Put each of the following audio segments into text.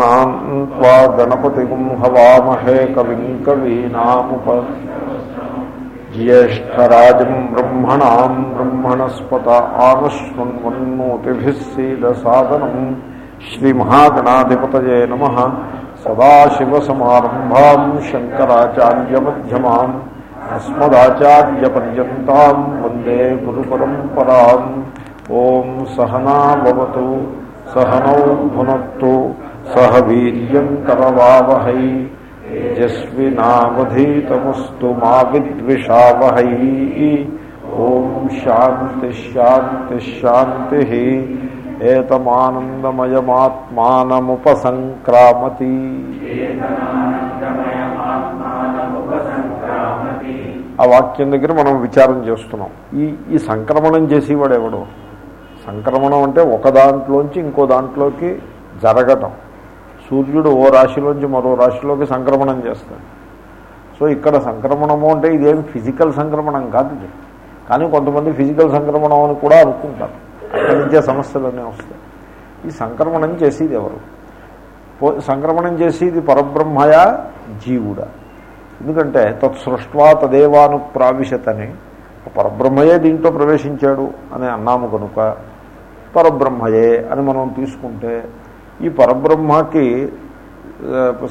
त्वा गणपतिगुं हवामहे कविं कवीनामुप ज्येष्ठराजं ब्रह्मणां ब्रह्मणस्पत आनश्वन्वन्नोतिभिः सीदसादनम् श्रीमहागणाधिपतये नमः सदाशिवसमारम्भाम् शङ्कराचार्यमध्यमाम् अस्मदाचार्यपर्यन्ताम् वन्दे गुरुपरम्पराम् ॐ सहनावतु सहनौ भुनक्तु సహ వీర్యం కరవావహై తేజస్వినావధీతమస్తు మా విద్విషావహై ఓం శాంతి శాంతి శాంతి ఏతమానందమయమాత్మానముపసంక్రామతి. ఆ వాక్యం దగ్గర మనం విచారం చేస్తున్నాం. ఈ ఈ సంక్రమణం చేసేవాడు ఎవడు సంక్రమణం అంటే ఒక దాంట్లోంచి ఇంకో దాంట్లోకి జరగటం. సూర్యుడు ఓ రాశిలోంచి మరో రాశిలోకి సంక్రమణం చేస్తాడు. సో ఇక్కడ సంక్రమణము అంటే ఇదేం ఫిజికల్ సంక్రమణం కాదు ఇది. కానీ కొంతమంది ఫిజికల్ సంక్రమణం అని కూడా అనుకుంటారు. అక్కడి నుంచే సమస్యలన్నీ వస్తాయి. ఈ సంక్రమణం చేసేది ఎవరు? సంక్రమణం చేసేది పరబ్రహ్మయా? జీవుడా. ఎందుకంటే తత్సృష్వా తదేవాను ప్రావిశతని పరబ్రహ్మయే దీంట్లో ప్రవేశించాడు అని అన్నాము కనుక పరబ్రహ్మయే అని మనం తీసుకుంటే ఈ పరబ్రహ్మకి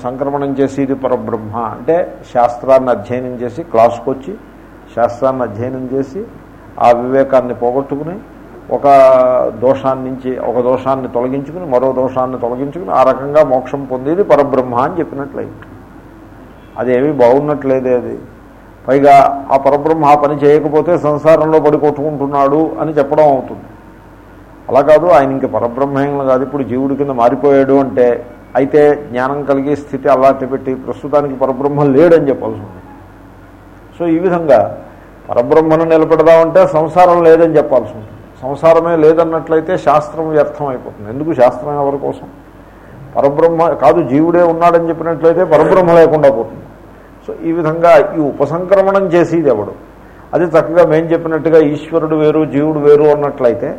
సంక్రమణం చేసేది పరబ్రహ్మ. అంటే శాస్త్రాన్ని అధ్యయనం చేసి క్లాసుకు వచ్చి శాస్త్రాన్ని అధ్యయనం చేసి ఆ వివేకాన్ని పోగొట్టుకుని ఒక దోషాన్ని నుంచి ఒక దోషాన్ని తొలగించుకుని మరో దోషాన్ని తొలగించుకుని ఆ రకంగా మోక్షం పొందేది పరబ్రహ్మ అని చెప్పినట్లయింది. అదేమీ బాగున్నట్లేదే అది. పైగా ఆ పరబ్రహ్మ పని చేయకపోతే సంసారంలో పడి కొట్టుకుంటున్నాడు అని చెప్పడం అవుతుంది. అలా కాదు ఆయన ఇంక పరబ్రహ్మేం కాదు ఇప్పుడు జీవుడి కింద మారిపోయాడు అంటే అయితే జ్ఞానం కలిగే స్థితి అలాంటి పెట్టి ప్రస్తుతానికి పరబ్రహ్మ లేడని చెప్పాల్సి ఉంది. సో ఈ విధంగా పరబ్రహ్మను నిలబెడదామంటే సంసారం లేదని చెప్పాల్సి ఉంటుంది సంసారమే లేదన్నట్లయితే శాస్త్రం వ్యర్థం అయిపోతుంది ఎందుకు శాస్త్రం ఎవరి కోసం? పరబ్రహ్మ కాదు జీవుడే ఉన్నాడని చెప్పినట్లయితే పరబ్రహ్మ లేకుండా పోతుంది. సో ఈ విధంగా ఈ ఉపసంక్రమణం చేసేది ఎవడు? అది చక్కగా మేము చెప్పినట్టుగా ఈశ్వరుడు వేరు జీవుడు వేరు అన్నట్లయితే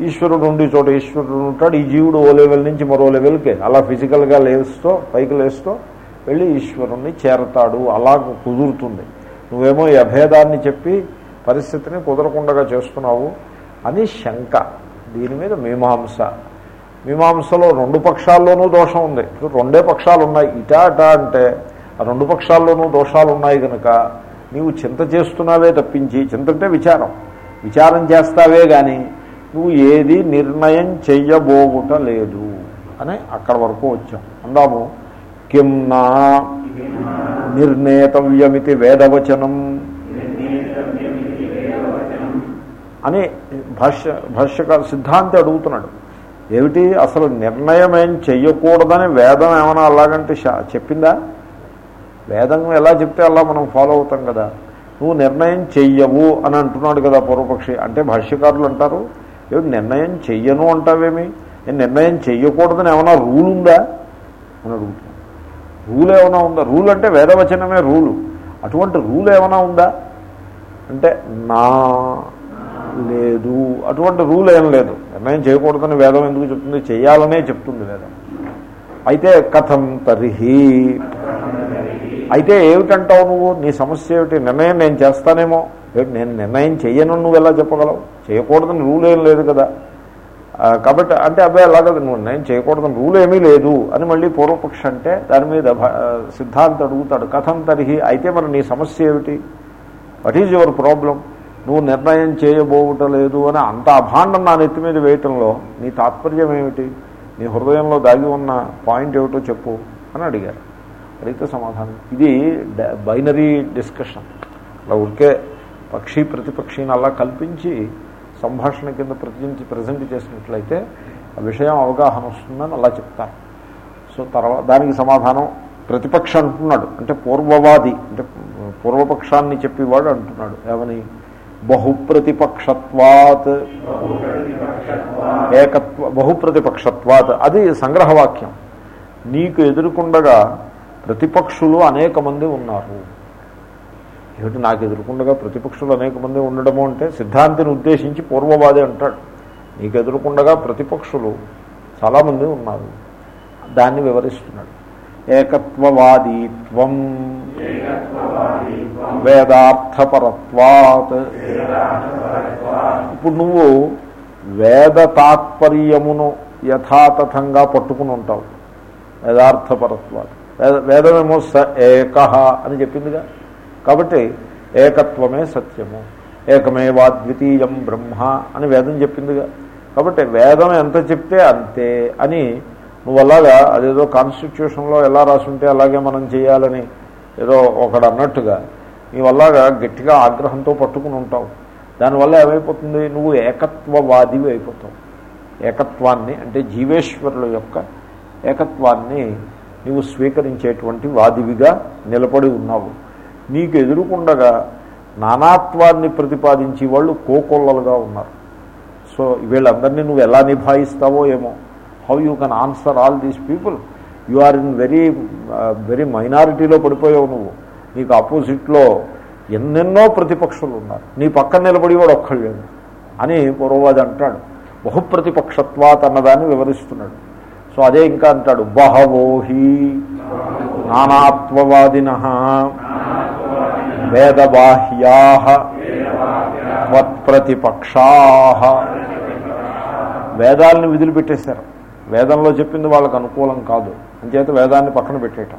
ఈశ్వరుడు ఉండి చోట ఈశ్వరుడు ఉంటాడు. ఈ జీవుడు ఓ లెవెల్ నుంచి మరో లెవెల్కి. అలా ఫిజికల్గా లేస్తూ పైకి లేస్తూ వెళ్ళి ఈశ్వరుణ్ణి చేరతాడు. అలా కుదురుతుంది. నువ్వేమో ఈ అభేదాన్ని చెప్పి పరిస్థితిని కుదరకుండా చేస్తున్నావు అని శంక. దీని మీద మీమాంస. మీమాంసలో రెండు పక్షాల్లోనూ దోషం ఉంది. ఇప్పుడు రెండే పక్షాలు ఉన్నాయి ఇటా అటా అంటే ఆ రెండు పక్షాల్లోనూ దోషాలు ఉన్నాయి కనుక నీవు చింత చేస్తున్నావే తప్పించి చింత అంటే విచారం. విచారం చేస్తావే కానీ నువ్వు ఏది నిర్ణయం చెయ్యబోగుట లేదు. అని అక్కడ వరకు వచ్చాం. అందాము కిం నా నిర్ణేతవ్యమితి వేదవచనం. అని భాష్య భాష్యకార సిద్ధాంతి అడుగుతున్నాడు. ఏమిటి? అసలు నిర్ణయం ఏం చెయ్యకూడదని వేదం ఏమైనా అలాగంటే చెప్పిందా? వేదం ఎలా చెప్తే అలా మనం ఫాలో అవుతాం కదా. నువ్వు నిర్ణయం చెయ్యవు అని అంటున్నాడు కదా పూర్వపక్షి. అంటే భాష్యకారులు అంటారు ఏమిటి నిర్ణయం చెయ్యను అంటావేమి? నేను నిర్ణయం చెయ్యకూడదని ఏమైనా రూల్ ఉందా? అని అడుగుతున్నాను రూల్ ఏమైనా ఉందా? రూల్ అంటే వేదవచనమే రూలు. అటువంటి రూల్ ఏమైనా ఉందా? అంటే నా లేదు. అటువంటి రూల్ ఏం లేదు. నిర్ణయం చేయకూడదని వేదం ఎందుకు చెప్తుంది? చేయాలనే చెప్తుంది వేదం. అయితే కథం తరిహి. అయితే ఏమిటంటావు నువ్వు? నీ సమస్య ఏమిటి? నిర్ణయం నేను చేస్తానేమో. నేను నిర్ణయం చెయ్యను నువ్వు ఎలా చెప్పగలవు? చేయకూడదని రూల్ ఏం లేదు కదా. కాబట్టి అంటే అబ్బాయి అలాగే నువ్వు నేను చేయకూడదని రూల్ ఏమీ లేదు అని మళ్ళీ పూర్వపక్ష అంటే దాని మీద సిద్ధాంతం అడుగుతాడు కథం తరిహి అయితే మరి నీ సమస్య ఏమిటి? వాట్ ఈజ్ యువర్ ప్రాబ్లం నువ్వు నిర్ణయం చేయబోవటలేదు అని అంత అభాండం నా నెత్తి మీద వేయటంలో నీ తాత్పర్యం ఏమిటి? నీ హృదయంలో దాగి ఉన్న పాయింట్ ఏమిటో చెప్పు అని అడిగారు. అడిగితే సమాధానం ఇది బైనరీ డిస్కషన్. అలా ఊరికే పక్షి ప్రతిపక్షిని అలా కల్పించి సంభాషణ కింద ప్రతించి ప్రజెంట్ చేసినట్లయితే ఆ విషయం అవగాహన వస్తుందని అలా చెప్తారు. సో తర్వాత దానికి సమాధానం ప్రతిపక్ష అంటున్నాడు. అంటే పూర్వవాది అంటే పూర్వపక్షాన్ని చెప్పేవాడు అంటున్నాడు. ఏమని? బహుప్రతిపక్షత్వాత్. ఏకత్వ బహుప్రతిపక్షత్వాత్. అది సంగ్రహవాక్యం. నీకు ఎదురుకుండగా ప్రతిపక్షులు అనేక మంది ఉన్నారు. ఏమిటి నాకు ఎదుర్కొండగా ప్రతిపక్షులు అనేక మంది ఉండడము అంటే సిద్ధాంతిని ఉద్దేశించి పూర్వవాది అంటాడు. నీకు ఎదుర్కొండగా ప్రతిపక్షులు చాలామంది ఉన్నారు. దాన్ని వివరిస్తున్నాడు. ఏకత్వవాదీత్వం. వేదార్థపరత్వాత్. ఇప్పుడు నువ్వు వేద తాత్పర్యమును యథాతథంగా పట్టుకుని ఉంటావు. వేదార్థపరత్వాత్. వేద వేదమేమో స ఏక అని చెప్పిందిగా. కాబట్టి ఏకత్వమే సత్యము. ఏకమేవాద్వితీయం బ్రహ్మ అని వేదం చెప్పిందిగా కాబట్టి వేదం ఎంత చెప్తే అంతే అని నువ్వు అలాగా అదేదో కాన్స్టిట్యూషన్లో ఎలా రాసుంటే అలాగే మనం చేయాలని ఏదో ఒకడు అన్నట్టుగా నీవు అలాగా గట్టిగా ఆగ్రహంతో పట్టుకుని ఉంటావు. దానివల్ల ఏమైపోతుంది? నువ్వు ఏకత్వవాదివి అయిపోతావు. ఏకత్వాన్ని అంటే జీవేశ్వరుల యొక్క ఏకత్వాన్ని నువ్వు స్వీకరించేటువంటి వాదివిగా నిలబడి ఉన్నావు. నీకు ఎదురుకుండగా నానాత్వాన్ని ప్రతిపాదించి వాళ్ళు కోకొల్లలుగా ఉన్నారు. సో వీళ్ళందరినీ నువ్వు ఎలా నిభాయిస్తావో ఏమో. How you can answer all these people you are in very very మైనారిటీలో పడిపోయావు నువ్వు. నీకు ఆపోజిట్లో ఎన్నెన్నో ప్రతిపక్షులు ఉన్నారు. నీ పక్కన నిలబడి వాడు ఒక్కళ్ళేడు అని పూర్వవాది అంటాడు. బహుప్రతిపక్షత్వాత్ అన్నదాన్ని వివరిస్తున్నాడు. సో అదే ఇంకా అంటాడు. బహవోహి నానాత్వవాదిన. వేదబాహ్యా త్వత్ప్రతిపక్షా వేదాలను విధులు పెట్టేశారు వేదంలో చెప్పింది వాళ్ళకు అనుకూలం కాదు. అంచేత వేదాన్ని పక్కన పెట్టేయటం.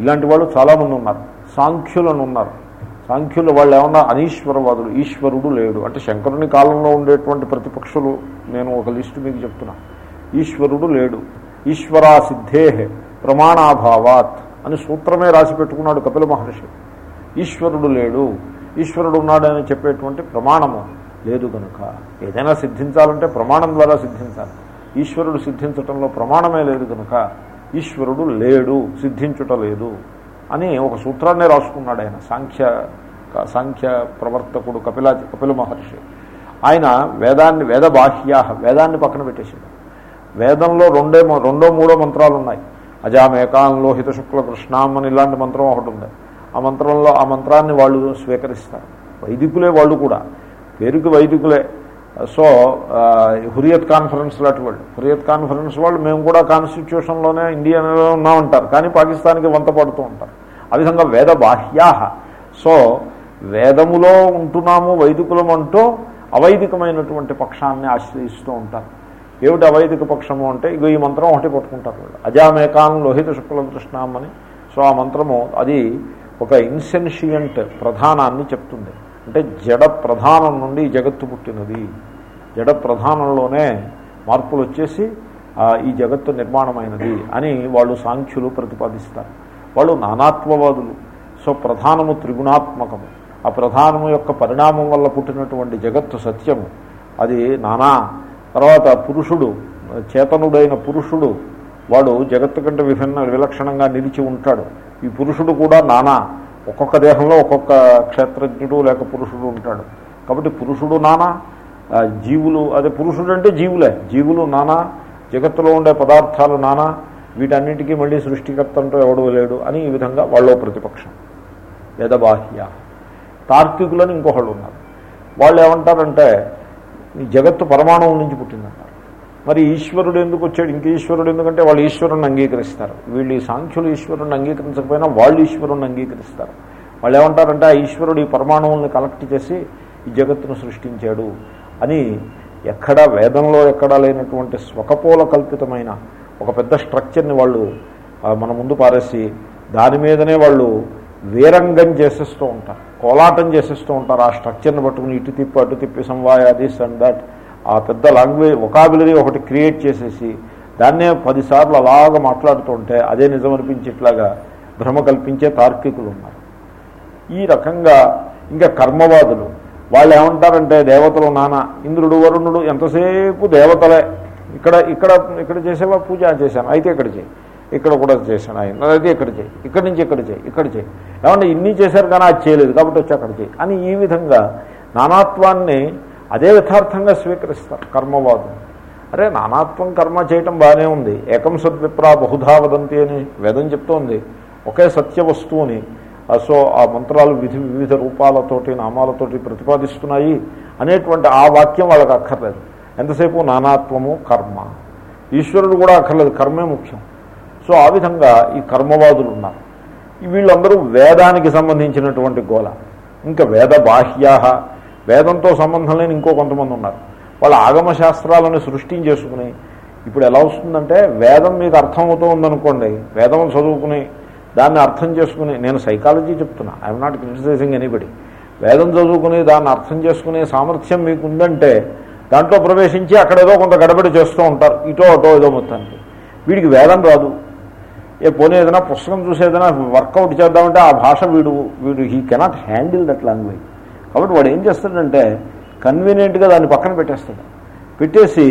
ఇలాంటి వాళ్ళు చాలామంది ఉన్నారు. సాంఖ్యులను ఉన్నారు. సాంఖ్యులు వాళ్ళు ఏమన్నా అనీశ్వరవాదులు ఈశ్వరుడు లేడు. అంటే శంకరుని కాలంలో ఉండేటువంటి ప్రతిపక్షులు నేను ఒక లిస్టు మీకు చెప్తున్నా. ఈశ్వరుడు లేడు. ఈశ్వరా సిద్ధే ప్రమాణాభావాత్ అని సూత్రమే రాసి పెట్టుకున్నాడు కపిల మహర్షి. ఈశ్వరుడు లేడు. ఈశ్వరుడు ఉన్నాడని చెప్పేటువంటి ప్రమాణము లేదు కనుక ఏదైనా సిద్ధించాలంటే ప్రమాణం ద్వారా సిద్ధించాలి. ఈశ్వరుడు సిద్ధించటంలో ప్రమాణమే లేదు కనుక ఈశ్వరుడు లేడు సిద్ధించుట లేదు అని ఒక సూత్రాన్ని రాసుకున్నాడు ఆయన సాంఖ్య సాంఖ్య ప్రవర్తకుడు కపిలా కపిల మహర్షి. ఆయన వేదాన్ని వేద బాహ్యా వేదాన్ని పక్కన పెట్టేసాడు వేదంలో రెండే రెండో మూడో మంత్రాలు ఉన్నాయి అజామేకాం లోహిత శుక్ల కృష్ణాం అని ఇలాంటి మంత్రం ఒకటి ఉంది. ఆ మంత్రంలో ఆ మంత్రాన్ని వాళ్ళు స్వీకరిస్తారు. వైదికులే వాళ్ళు కూడా. పేరుకి వైదికులే. సో హురియత్ కాన్ఫరెన్స్ లాంటి వాళ్ళు. హురియత్ కాన్ఫరెన్స్ వాళ్ళు మేము కూడా కాన్స్టిట్యూషన్లోనే ఇండియాలో ఉన్నామంటారు. కానీ పాకిస్తాన్కి వంత పడుతూ ఉంటారు. ఆ విధంగా వేద బాహ్యాహ. సో వేదములో ఉంటున్నాము వైదికులం అంటూ అవైదికమైనటువంటి పక్షాన్ని ఆశ్రయిస్తూ ఉంటారు. ఏమిటి అవైదిక పక్షము అంటే ఇగో ఈ మంత్రం ఒకటి పట్టుకుంటారు వాళ్ళు. అజామేకాన్ లోహిత శుక్ల కృష్ణామని సో ఆ మంత్రము అది ఒక ఇన్సెన్షియంట్ ప్రధానాన్ని చెప్తుంది. అంటే జడ ప్రధానం నుండి జగత్తు పుట్టినది. జడ ప్రధానంలోనే మార్పులు వచ్చేసి ఈ జగత్తు నిర్మాణమైనది అని వాళ్ళు సాంఖ్యులు ప్రతిపాదిస్తారు. వాళ్ళు నానాత్వవాదులు సో ప్రధానము త్రిగుణాత్మకము. ఆ ప్రధానము యొక్క పరిణామం వల్ల పుట్టినటువంటి జగత్తు సత్యము. అది నానా. తర్వాత పురుషుడు చేతనుడైన పురుషుడు వాడు జగత్తు కంటే విభిన్న విలక్షణంగా నిలిచి ఉంటాడు. ఈ పురుషుడు కూడా నానా ఒక్కొక్క దేహంలో ఒక్కొక్క క్షేత్రజ్ఞుడు లేక పురుషుడు ఉంటాడు. కాబట్టి పురుషుడు నానా జీవులు అదే పురుషుడు అంటే జీవులే. జీవులు నానా జగత్తులో ఉండే పదార్థాలు నానా వీటన్నిటికీ మళ్ళీ సృష్టికర్త అంటూ ఎవడు లేడు అని ఈ విధంగా వాళ్ళో ప్రతిపక్షం. వేదబాహ్య. తార్కికులని ఇంకొకళ్ళు ఉన్నారు. వాళ్ళు ఏమంటారంటే ఈ జగత్తు పరమాణువు నుంచి పుట్టిందంట. మరి ఈశ్వరుడు ఎందుకు వచ్చాడు? ఇంక ఈశ్వరుడు ఎందుకంటే వాళ్ళు ఈశ్వరుని అంగీకరిస్తారు. వీళ్ళు ఈ సాంఖ్యులు ఈశ్వరుని అంగీకరించకపోయినా వాళ్ళు ఈశ్వరుని అంగీకరిస్తారు. వాళ్ళు ఏమంటారంటే ఆ ఈశ్వరుడు ఈ పరమాణువుల్ని కలెక్ట్ చేసి ఈ జగత్తును సృష్టించాడు అని ఎక్కడా వేదంలో ఎక్కడా లేనటువంటి స్వకపోల కల్పితమైన ఒక పెద్ద స్ట్రక్చర్ని వాళ్ళు మన ముందు పారేసి దాని మీదనే వాళ్ళు వీరంగం చేసేస్తూ ఉంటారు. కోలాటం చేసేస్తూ ఉంటారు. ఆ స్ట్రక్చర్ని పట్టుకుని ఇటు తిప్పి అటు తిప్పి సంవాయ దిస్ అండ్ దట్ ఆ పెద్ద లాంగ్వేజ్ ఒకాబులరీ ఒకటి క్రియేట్ చేసేసి దాన్నే పదిసార్లు అలాగ మాట్లాడుతుంటే అదే నిజం అనిపించేట్లాగా భ్రమ కల్పించే తార్కికులు ఉన్నారు ఈ రకంగా ఇంకా కర్మవాదులు వాళ్ళు ఏమంటారంటే దేవతలు నానా ఇంద్రుడు వరుణుడు ఎంతసేపు దేవతలే ఇక్కడ ఇక్కడ ఇక్కడ చేసేవా? పూజ చేశాను అయితే ఇక్కడ చేయి. ఇక్కడ కూడా చేశాను ఆయన అయితే ఇక్కడ చేయి ఇక్కడి నుంచి ఇక్కడ చేయి ఇక్కడ చేయి. ఏమంటే ఇన్ని చేశారు కానీ అది చేయలేదు కాబట్టి వచ్చి అక్కడ చేయి. అని ఈ విధంగా నానాత్వాన్ని అదే యథార్థంగా స్వీకరిస్తారు కర్మవాదు అరే నానాత్వం కర్మ చేయటం బాగానే ఉంది. ఏకం సద్విప్రా బహుధా వదంతి అని వేదం చెప్తోంది. ఒకే సత్య వస్తువుని సో ఆ మంత్రాలు విధి వివిధ రూపాలతోటి నామాలతోటి ప్రతిపాదిస్తున్నాయి అనేటువంటి ఆ వాక్యం వాళ్ళకి అక్కర్లేదు. ఎంతసేపు? నానాత్వము కర్మ. ఈశ్వరుడు కూడా అక్కర్లేదు కర్మే ముఖ్యం. సో ఆ విధంగా ఈ కర్మవాదులు ఉన్నారు. వీళ్ళందరూ వేదానికి సంబంధించినటువంటి గోల ఇంకా వేద బాహ్యాహ వేదంతో సంబంధం లేని ఇంకో కొంతమంది ఉన్నారు. వాళ్ళు ఆగమ శాస్త్రాలను సృష్టించేసుకుని ఇప్పుడు ఎలా వస్తుందంటే వేదం మీకు అర్థమవుతూ ఉందనుకోండి వేదం చదువుకుని దాన్ని అర్థం చేసుకుని నేను సైకాలజీ చెప్తున్నా ఐఎమ్ నాట్ క్రిటిసైజింగ్ ఎనీబడి. వేదం చదువుకుని దాన్ని అర్థం చేసుకునే సామర్థ్యం మీకు ఉందంటే దాంట్లో ప్రవేశించి అక్కడేదో కొంత గడబడి చేస్తూ ఉంటారు ఇటో అటో ఏదో మొత్తానికి. వీడికి వేదం రాదు. ఏ పోనీ ఏదైనా పుస్తకం చూసి ఏదైనా వర్కౌట్ చేద్దామంటే ఆ భాష వీడు వీడు he cannot handle that language కాబట్టి వాడు ఏం చేస్తాడంటే కన్వీనియంట్గా దాన్ని పక్కన పెట్టేస్తాడు. పెట్టేసి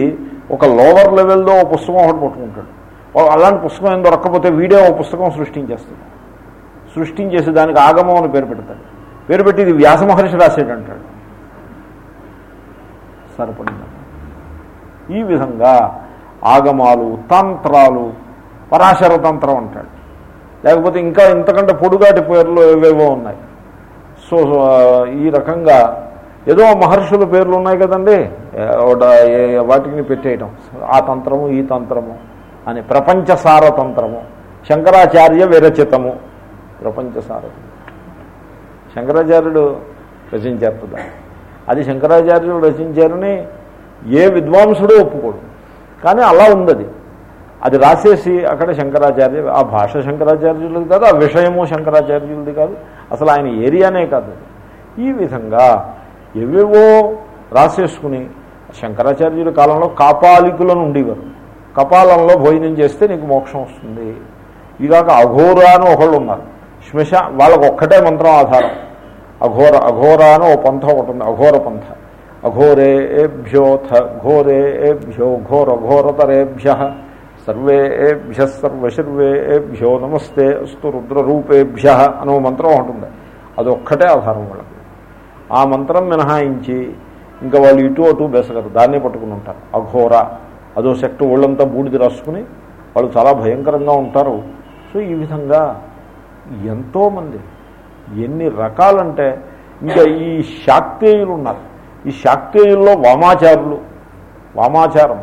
ఒక లోవర్ లెవెల్లో ఒక పుస్తకం ఒకటి పట్టుకుంటాడు. అలాంటి పుస్తకం ఏం దొరక్కపోతే వీడే ఒక పుస్తకం సృష్టించేస్తాడు. సృష్టించేసి దానికి ఆగమం అని పేరు పెడతాడు. పేరు పెట్టి ఇది వ్యాస మహర్షి రాసేటంటాడు. సరిపడింది. ఈ విధంగా ఆగమాలు తంత్రాలు పరాశర తంత్రం అంటాడు. లేకపోతే ఇంకా ఇంతకంటే పొడుగాటి పేర్లు ఏవేవో ఉన్నాయి. సో ఈ రకంగా ఏదో మహర్షుల పేర్లు ఉన్నాయి కదండి. వాటిని పెట్టేయటం. ఆ తంత్రము ఈ తంత్రము అని ప్రపంచసార తంత్రము. శంకరాచార్య విరచితము. ప్రపంచసార తంత్రం. శంకరాచార్యుడు రచించారు కదా. అది శంకరాచార్యుడు రచించారని ఏ విద్వాంసుడు ఒప్పుకోడు. కానీ అలా ఉంది అది రాసేసి అక్కడ శంకరాచార్య ఆ భాష శంకరాచార్యులది కాదు ఆ విషయము శంకరాచార్యులది కాదు. అసలు ఆయన ఏరియానే కాదు. ఈ విధంగా ఎవేవో రాసేసుకుని శంకరాచార్యుల కాలంలో కాపాలికులను ఉండేవారు. కపాలంలో భోజనం చేస్తే నీకు మోక్షం వస్తుంది. ఇలాగ అఘోర అని ఒకళ్ళు ఉన్నారు. శ్మశా వాళ్ళకు ఒక్కటే మంత్రం ఆధారం. అఘోర అఘోర అని ఓ పంథ ఒకటి ఉంది అఘోర పంథ. అఘోరే ఏభ్యోథ ఘోరే ఏభ్యో ఘోర ఘోరతరేభ్య. సర్వే ఏభ్య సర్వశర్వే ఏభ్యో నమస్తే అస్తు రుద్రరూపేభ్య అనో మంత్రం ఒకటి అది ఒక్కటే ఆధారం వాళ్ళకి. ఆ మంత్రం మినహాయించి ఇంకా వాళ్ళు ఇటు అటు బెసగరు దాన్నే పట్టుకుని ఉంటారు. అఘోర అదో శక్తి ఒళ్ళంతా బూడిది రాసుకుని వాళ్ళు చాలా భయంకరంగా ఉంటారు. సో ఈ విధంగా ఎంతోమంది ఎన్ని రకాలంటే ఇంకా ఈ శాక్తేయులు ఉన్నారు. ఈ శాక్తేయుల్లో వామాచారులు వామాచారం.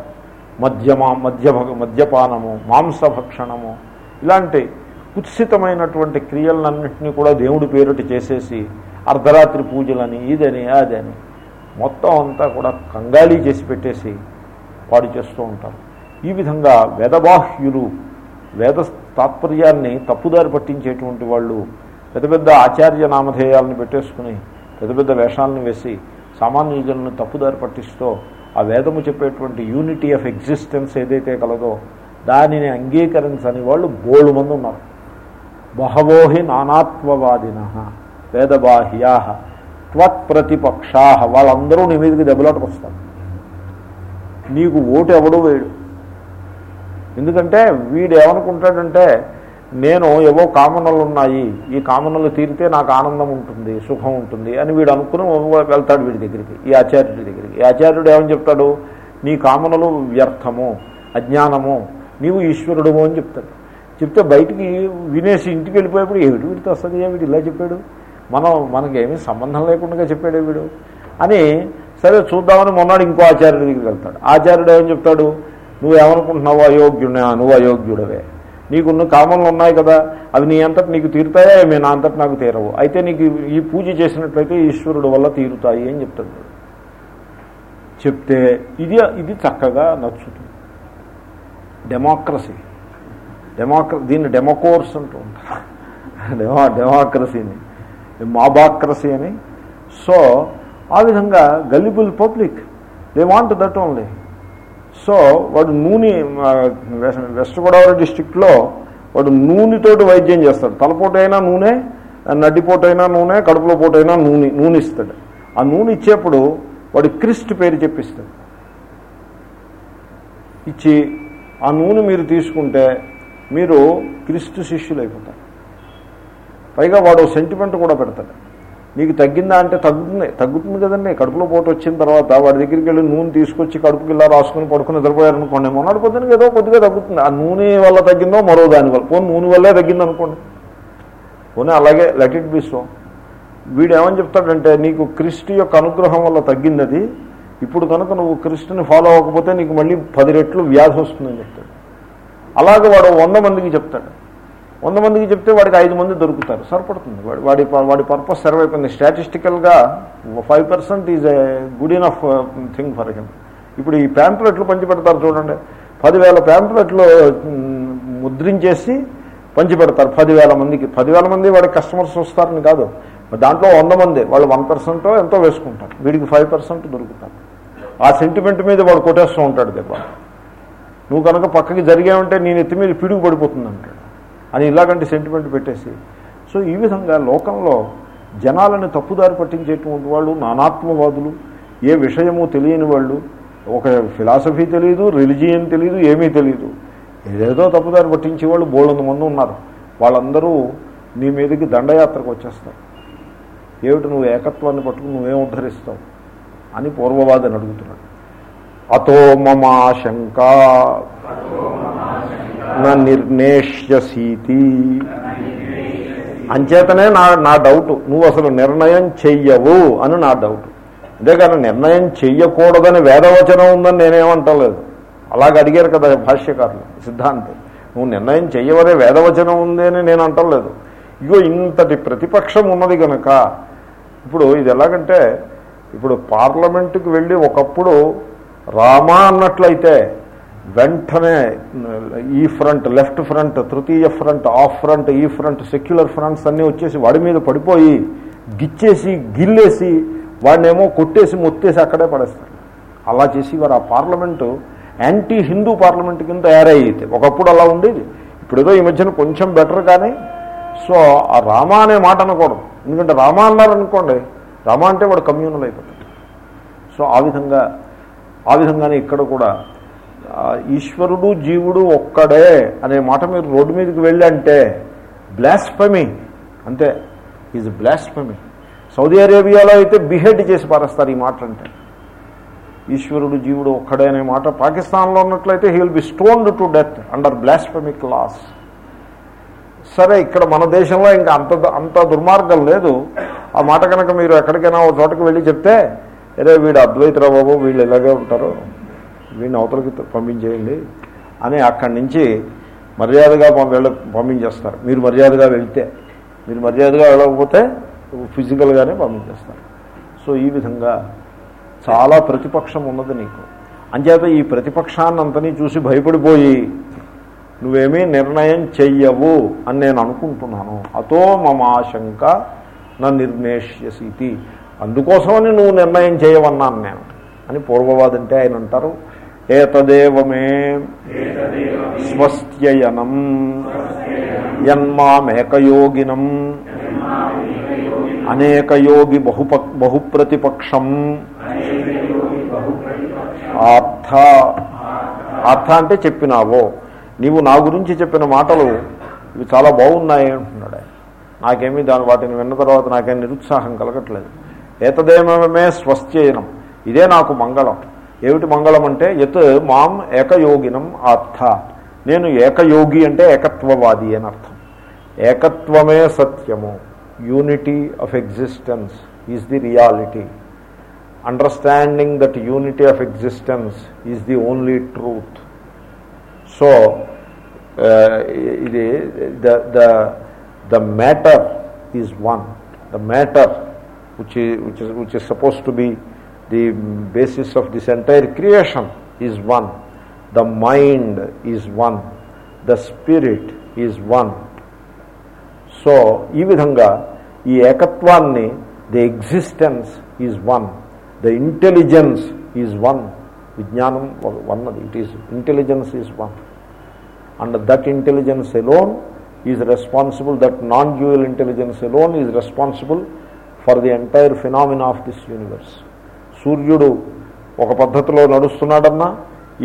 మద్యమా మద్య మద్యపానము మాంసభక్షణము ఇలాంటి కుత్సితమైనటువంటి క్రియలన్నింటినీ కూడా దేవుడి పేరుట చేసేసి అర్ధరాత్రి పూజలని ఇదని అదని మొత్తం అంతా కూడా కంగాళీ చేసి పెట్టేసి పాడు చేస్తూ ఉంటారు. ఈ విధంగా వేదబాహ్యులు వేద తాత్పర్యాన్ని తప్పుదారి పట్టించేటువంటి వాళ్ళు పెద్ద పెద్ద ఆచార్య నామధేయాలను పెట్టేసుకుని పెద్ద పెద్ద వేషాలను వేసి సామాన్య జనులను తప్పుదారి పట్టిస్తూ ఆ వేదము చెప్పేటువంటి యూనిటీ ఆఫ్ ఎగ్జిస్టెన్స్ ఏదైతే కలదో దానిని అంగీకరించని వాళ్ళు బోళ్ళు మంది ఉన్నారు. బహవోహి నానాత్వవాదిన వేదబాహ్యా త్వత్ప్రతిపక్షా వాళ్ళందరూ నీ మీదకి దెబ్బలాటకొస్తారు నీకు ఓటు ఎవడో వేయడు ఎందుకంటే వీడు ఏమనుకుంటాడంటే నేను ఏవో కామనలు ఉన్నాయి. ఈ కామనలు తీరితే నాకు ఆనందం ఉంటుంది సుఖం ఉంటుంది అని వీడు అనుకుని వెళ్తాడు వీడి దగ్గరికి ఈ ఆచార్యుడి దగ్గరికి. ఈ ఆచార్యుడు ఏమని చెప్తాడు? నీ కామనలు వ్యర్థము అజ్ఞానము నీవు ఈశ్వరుడు అని చెప్తాడు. చెప్తే బయటికి వినేసి ఇంటికి వెళ్ళిపోయేప్పుడు ఏమిటి వీడితో వస్తుంది వీడు ఇలా చెప్పాడు? మనం మనకేమీ సంబంధం లేకుండా చెప్పాడు వీడు. అని సరే చూద్దామని మొన్నాడు ఇంకో ఆచార్యుడి దగ్గరికి వెళ్తాడు. ఆచార్యుడు ఏమని చెప్తాడు? నువ్వు ఏమనుకుంటున్నావు అయోగ్యుడినా నువ్వు అయోగ్యుడవే. నీకున్న కామన్లు ఉన్నాయి కదా అవి నీ అంతటి నీకు తీరుతాయా ఏమే? నా అంతటి నాకు తీరవు. అయితే నీకు ఈ పూజ చేసినట్లయితే ఈశ్వరుడు వల్ల తీరుతాయి అని చెప్తాడు చెప్తే ఇది ఇది చక్కగా నచ్చుతుంది. డెమోక్రసీ. డెమోక్ర దీన్ని డెమోకోర్స్ అంటూ ఉంటారు. డెమో డెమోక్రసీని. మాబాక్రసీ అని. సో ఆ విధంగా gullible public they want that only so వాడు నూనె వెస్ట్ గోదావరి డిస్టిక్లో వాడు నూనెతోటి వైద్యం చేస్తాడు. తలపోటైనా అయినా నూనె నడ్డిపోటైనా అయినా నూనె కడుపులో పోటైనా అయినా నూనె నూనె ఇస్తాడు ఆ నూనె ఇచ్చేప్పుడు వాడు క్రిస్ట్ పేరు చెప్పిస్తాడు. ఇచ్చి ఆ నూనె మీరు తీసుకుంటే మీరు క్రిస్తు శిష్యులు అయిపోతారు పైగా వాడు సెంటిమెంట్ కూడా పెడతాడు. నీకు తగ్గిందా అంటే తగ్గుతుంది. తగ్గుతుంది కదండి. కడుపులో పోటు వచ్చిన తర్వాత వాడి దగ్గరికి వెళ్ళి నూనె తీసుకొచ్చి కడుపుకి ఇలా రాసుకుని పడుకుని నిద్రపోయారనుకోండి మొన్నటి పొద్దున ఏదో కొద్దిగా తగ్గుతుంది. ఆ నూనె వల్ల తగ్గిందో మరో దాని వల్ల. పోనీ నూనె వల్లే తగ్గింది అనుకోండి పోనీ అలాగే లెట్ ఇట్ బి సో. వీడు ఏమని చెప్తాడంటే నీకు క్రిస్టి యొక్క అనుగ్రహం వల్ల తగ్గింది అది ఇప్పుడు కనుక నువ్వు క్రిస్టిని ఫాలో అవ్వకపోతే నీకు మళ్ళీ పది రెట్లు వ్యాధి వస్తుందని చెప్తాడు. అలాగే వాడు వంద మందికి చెప్తాడు. వంద మందికి చెప్తే వాడికి ఐదు మంది దొరుకుతారు. సరిపడుతుంది. వాడి వాడి వాడి పర్పస్ సర్వ్ అయిపోయింది. స్టాటిస్టికల్గా five percent is a good enough thing for him ఇప్పుడు ఈ ప్యాంప్లెట్లు పంచిపెడతారు చూడండి. పదివేల ప్యాంప్లెట్లు మ్, ముద్రించేసి పంచిపెడతారు పదివేల మందికి. పదివేల మంది వాడికి కస్టమర్స్ వస్తారని కాదు. దాంట్లో వంద మంది వాళ్ళు వన్ పర్సెంట్ ఎంతో వేసుకుంటారు. వీడికి ఫైవ్ పర్సెంట్ దొరుకుతారు. ఆ సెంటిమెంట్ మీద వాడు కొట్టేస్తూ ఉంటాడు దెబ్బ. నువ్వు కనుక పక్కకి జరిగావంటే నేను ఎత్తి మీద పిడుగు పడిపోతుంది అంటాడు. అని ఇలాగంటి సెంటిమెంట్ పెట్టేసి. సో ఈ విధంగా లోకంలో జనాలను తప్పుదారి పట్టించేటువంటి వాళ్ళు నానాత్మవాదులు ఏ విషయము తెలియని వాళ్ళు ఒక ఫిలాసఫీ తెలియదు రిలిజియన్ తెలియదు ఏమీ తెలియదు ఏదేదో తప్పుదారి పట్టించే వాళ్ళు బోళ్ళంత మంది ఉన్నారు. వాళ్ళందరూ నీ మీదకి దండయాత్రకు వచ్చేస్తారు. ఏమిటి నువ్వు ఏకత్వాన్ని పట్టుకుని నువ్వేం ఉద్ధరిస్తావు అని పూర్వవాదని అడుగుతున్నాడు. అతో మమాశంక నా నిర్ణేష్యసీతి అంచేతనే నా నా డౌట్ నువ్వు అసలు నిర్ణయం చెయ్యవు అని నా డౌట్ అంతేకాని నిర్ణయం చెయ్యకూడదని వేదవచనం ఉందని నేనేమంటలేదు అలాగ అడిగారు కదా భాష్యకారులు సిద్ధాంతి. నువ్వు నిర్ణయం చెయ్యవరే వేదవచనం ఉంది అని నేను అంటలేదు ఇగో ఇంతటి ప్రతిపక్షం ఉన్నది కనుక ఇప్పుడు ఇది ఎలాగంటే ఇప్పుడు పార్లమెంటుకి వెళ్ళి ఒకప్పుడు రామా అన్నట్లయితే వెంటనే ఈ ఫ్రంట్ లెఫ్ట్ ఫ్రంట్ తృతీయ ఫ్రంట్ ఆఫ్ ఫ్రంట్ ఈ ఫ్రంట్ సెక్యులర్ ఫ్రంట్స్ అన్నీ వచ్చేసి వాడి మీద పడిపోయి గిచ్చేసి గిల్లేసి వాడినేమో కొట్టేసి మొత్తేసి అక్కడే పడేస్తారు. అలా చేసి వారు ఆ పార్లమెంటు యాంటీ హిందూ పార్లమెంట్ కింద తయారయ్యేది. ఒకప్పుడు అలా ఉండేది. ఇప్పుడు ఏదో ఈ మధ్యన కొంచెం బెటర్ కానీ సో ఆ రామా అనే మాట అనకూడదు. ఎందుకంటే రామ అన్నారనుకోండి రామ అంటే వాడు కమ్యూనల్ అయిపోతాడు. సో ఆ విధంగా ఆ విధంగానే ఇక్కడ కూడా ఈశ్వరుడు జీవుడు ఒక్కడే అనే మాట మీరు రోడ్డు మీదకి వెళ్ళంటే బ్లాస్ఫమీ అంతే. ఈజ్ బ్లాస్ఫమీ సౌదీ అరేబియాలో అయితే బిహెడ్ చేసి పారేస్తారు ఈ మాట అంటే. ఈశ్వరుడు జీవుడు ఒక్కడే అనే మాట. పాకిస్తాన్లో ఉన్నట్లయితే he will be stoned to death under blasphemic laws సరే ఇక్కడ మన దేశంలో ఇంకా అంత అంత దుర్మార్గం లేదు. ఆ మాట కనుక మీరు ఎక్కడికైనా ఒక చోటకి వెళ్ళి చెప్తే అరే వీడు అద్వైతరా బాబు వీళ్ళు ఇలాగే ఉంటారు. వీడిని అవతలకి పంపించేయండి అని అక్కడి నుంచి మర్యాదగా వెళ్ళ పంపించేస్తారు. మీరు మర్యాదగా వెళ్తే. మీరు మర్యాదగా వెళ్ళకపోతే ఫిజికల్గానే పంపించేస్తారు. సో ఈ విధంగా చాలా ప్రతిపక్షం ఉన్నది నీకు. అంచేత ఈ ప్రతిపక్షాన్నంతని చూసి భయపడిపోయి నువ్వేమీ నిర్ణయం చెయ్యవు అని నేను అనుకుంటున్నాను. అతో మమాశంక నా నిర్ణేష్యసీతి. అందుకోసమని నువ్వు నిర్ణయం చేయవన్నాను నేను. అని పూర్వవాదంటే ఆయన అంటారు. ఏతదేవమే స్వస్త్యయనం యన్మామేకయోగినం అనేకయోగి బహుప బహుప్రతిపక్షం అర్థ అర్థ అంటే చెప్పినావో. నీవు నా గురించి చెప్పిన మాటలు ఇవి చాలా బాగున్నాయి అంటున్నాడు నాకేమీ దాని వాటిని విన్న తర్వాత నాకేం నిరుత్సాహం కలగట్లేదు. ఏతదేమే స్వస్థ్యయనం. ఇదే నాకు మంగళం. ఏమిటి మంగళం అంటే యత్ మాం ఏకయోగినం అర్థ నేను ఏకయోగి అంటే ఏకత్వవాది అని అర్థం. ఏకత్వమే సత్యము. Unity of existence is the reality understanding that unity of existence is the only truth so ఇది the the the matter is one the matter which is, which is, which is supposed to be the basis of this entire creation is one. The mind is one. The spirit is one. So ఈ విధంగా ఈ ఏకత్వాన్ని the existence is one the intelligence is one విజ్ఞానం one it is intelligence is one and that intelligence alone is responsible that non dual intelligence alone is responsible for the entire phenomena of this universe సూర్యుడు ఒక పద్ధతిలో నడుస్తున్నాడన్నా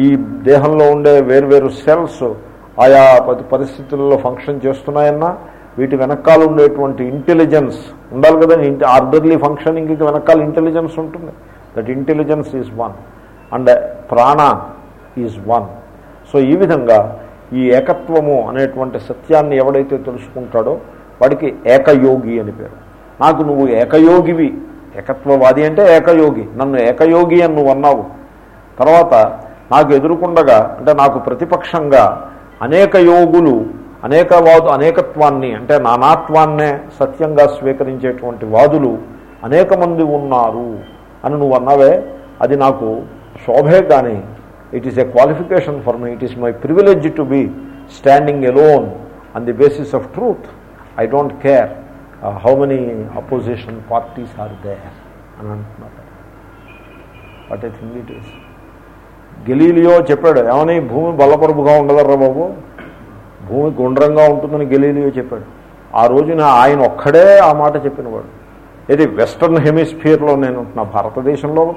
ఈ దేహంలో ఉండే వేర్వేరు cells ఆయా పది పరిస్థితుల్లో ఫంక్షన్ చేస్తున్నాయన్నా వీటి వెనకాల ఉండేటువంటి ఇంటెలిజెన్స్ ఉండాలి కదా ఆర్డర్లీ ఫంక్షనింగ్కి వెనకాల ఇంటెలిజెన్స్ ఉంటుంది. That intelligence is one and prana is one so ఈ విధంగా ఈ ఏకత్వము అనేటువంటి సత్యాన్ని ఎవడైతే తెలుసుకుంటాడో వాడికి ఏకయోగి అని పేరు. నాకు నువ్వు ఏకయోగివి ఏకత్వవాది అంటే ఏకయోగి. నన్ను ఏకయోగి అని నువ్వు అన్నావు. తర్వాత నాకు ఎదురుకుండగా అంటే నాకు ప్రతిపక్షంగా అనేక యోగులు అనేక వాదు అనేకత్వాన్ని అంటే నానాత్వాన్నే సత్యంగా స్వీకరించేటువంటి వాదులు అనేక మంది ఉన్నారు అని నువ్వు అన్నావే అది నాకు శోభే కానీ it is a qualification for me it is my privilege to be standing alone on the basis of truth I don't care how many opposition parties are there అని అంటున్నారు. What I think it is Galileo చెప్పాడు ఏమని? భూమి బలపరుపుగా ఉండదర్రా బాబు? భూమి గుండ్రంగా ఉంటుందని Galileo చెప్పాడు. ఆ రోజున ఆయన ఒక్కడే ఆ మాట చెప్పినవాడు. ఇది వెస్టర్న్ హెమిస్ఫియర్లో నేను ఉంటున్నా. భారతదేశంలో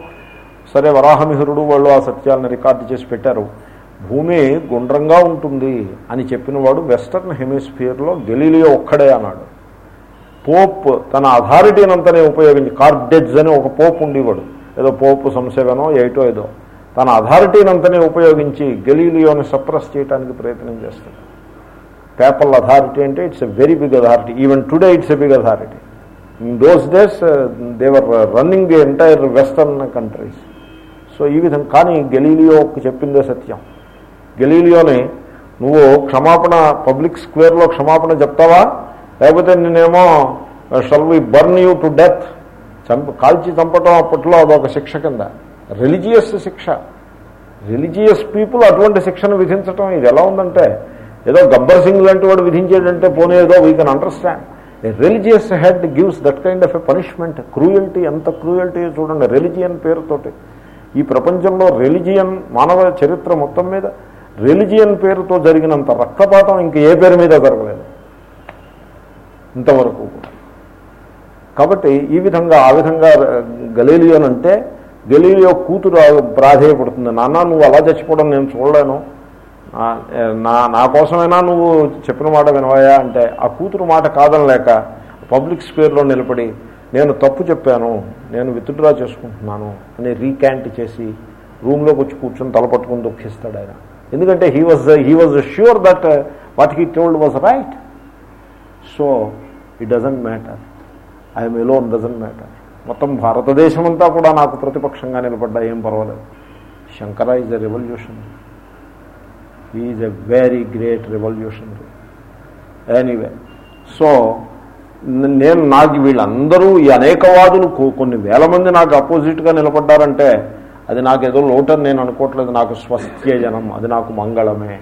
సరే వరాహమిహురుడు వాళ్ళు ఆ సత్యాలను రికార్డు చేసి పెట్టారు. భూమి గుండ్రంగా ఉంటుంది అని చెప్పినవాడు వెస్టర్న్ హెమిస్ఫియర్లో గెలీలియో ఒక్కడే అన్నాడు. పోప్ తన అథారిటీని అంతనే ఉపయోగించి కార్డెడ్జ్ అని ఒక పోప్ ఉండేవాడు. ఏదో పోపు సంసేవనో ఏటో ఏదో. తన అథారిటీనంతనే ఉపయోగించి గెలీలియోని సప్రెస్ చేయడానికి ప్రయత్నం చేస్తాడు. పేపల్ అథారిటీ అంటే it's a very big authority. Even today it's a big authority. In those days they were running the entire western countries so ఈ విధంగా కానీ గెలీలియోకి చెప్పిందే సత్యం. గెలీలియోని నువ్వు క్షమాపణ పబ్లిక్ స్క్వేర్లో క్షమాపణ చెప్తావా? లేకపోతే నేనేమో shall we burn you to death చంప కాల్చి చంపటం అప్పట్లో అదొక శిక్ష కింద. రిలీజియస్ శిక్ష. రిలీజియస్ పీపుల్ అటువంటి శిక్షను విధించటం ఇది ఎలా ఉందంటే ఏదో గబ్బర్ సింగ్ లాంటి వాడు విధించేటంటే పోనీ ఏదో we can understand religious head gives that kind of a punishment cruelty ఎంత క్రూయల్టీ చూడండి రిలిజియన్ పేరుతోటి. ఈ ప్రపంచంలో రిలిజియన్ మానవ చరిత్ర మొత్తం మీద రిలిజియన్ పేరుతో జరిగినంత రక్తపాతం ఇంక ఏ పేరు మీద జరగలేదు. ఇంతవరకు కూడా. కాబట్టి ఈ విధంగా ఆ విధంగా గలీలియోనంటే గలీలియో కూతురు ప్రాధేయపడుతుంది. నాన్న నువ్వు అలా చచ్చిపోవడం నేను చూడలేను. నా నా కోసమైనా నువ్వు చెప్పిన మాట వినవాయా అంటే ఆ కూతురు మాట కాదనలేక పబ్లిక్ స్క్వేర్లో నిలబడి నేను తప్పు చెప్పాను నేను విత్డ్రా చేసుకుంటున్నాను అని రీక్యాంట్ చేసి రూమ్లోకి వచ్చి కూర్చొని తలపట్టుకుని దుఃఖిస్తాడు ఆయన. ఎందుకంటే he was he was sure that what he told was right so it doesn't matter I'm alone doesn't matter మొత్తం భారతదేశం అంతా కూడా నాకు ప్రతిపక్షంగా నిలబడ్డా ఏం పర్వాలేదు. Shankara is a revolution is a very great revolution anyway so నేను నాకు వీళ్ళందరూ ఈ అనేకవాదులు కొన్ని వేల మంది నాకు అపోజిట్గా నిలబడ్డారంటే అది నాకు ఏదో లోటని నేను అనుకోవట్లేదు. నాకు స్వస్థ్య జనం అది నాకు మంగళమే.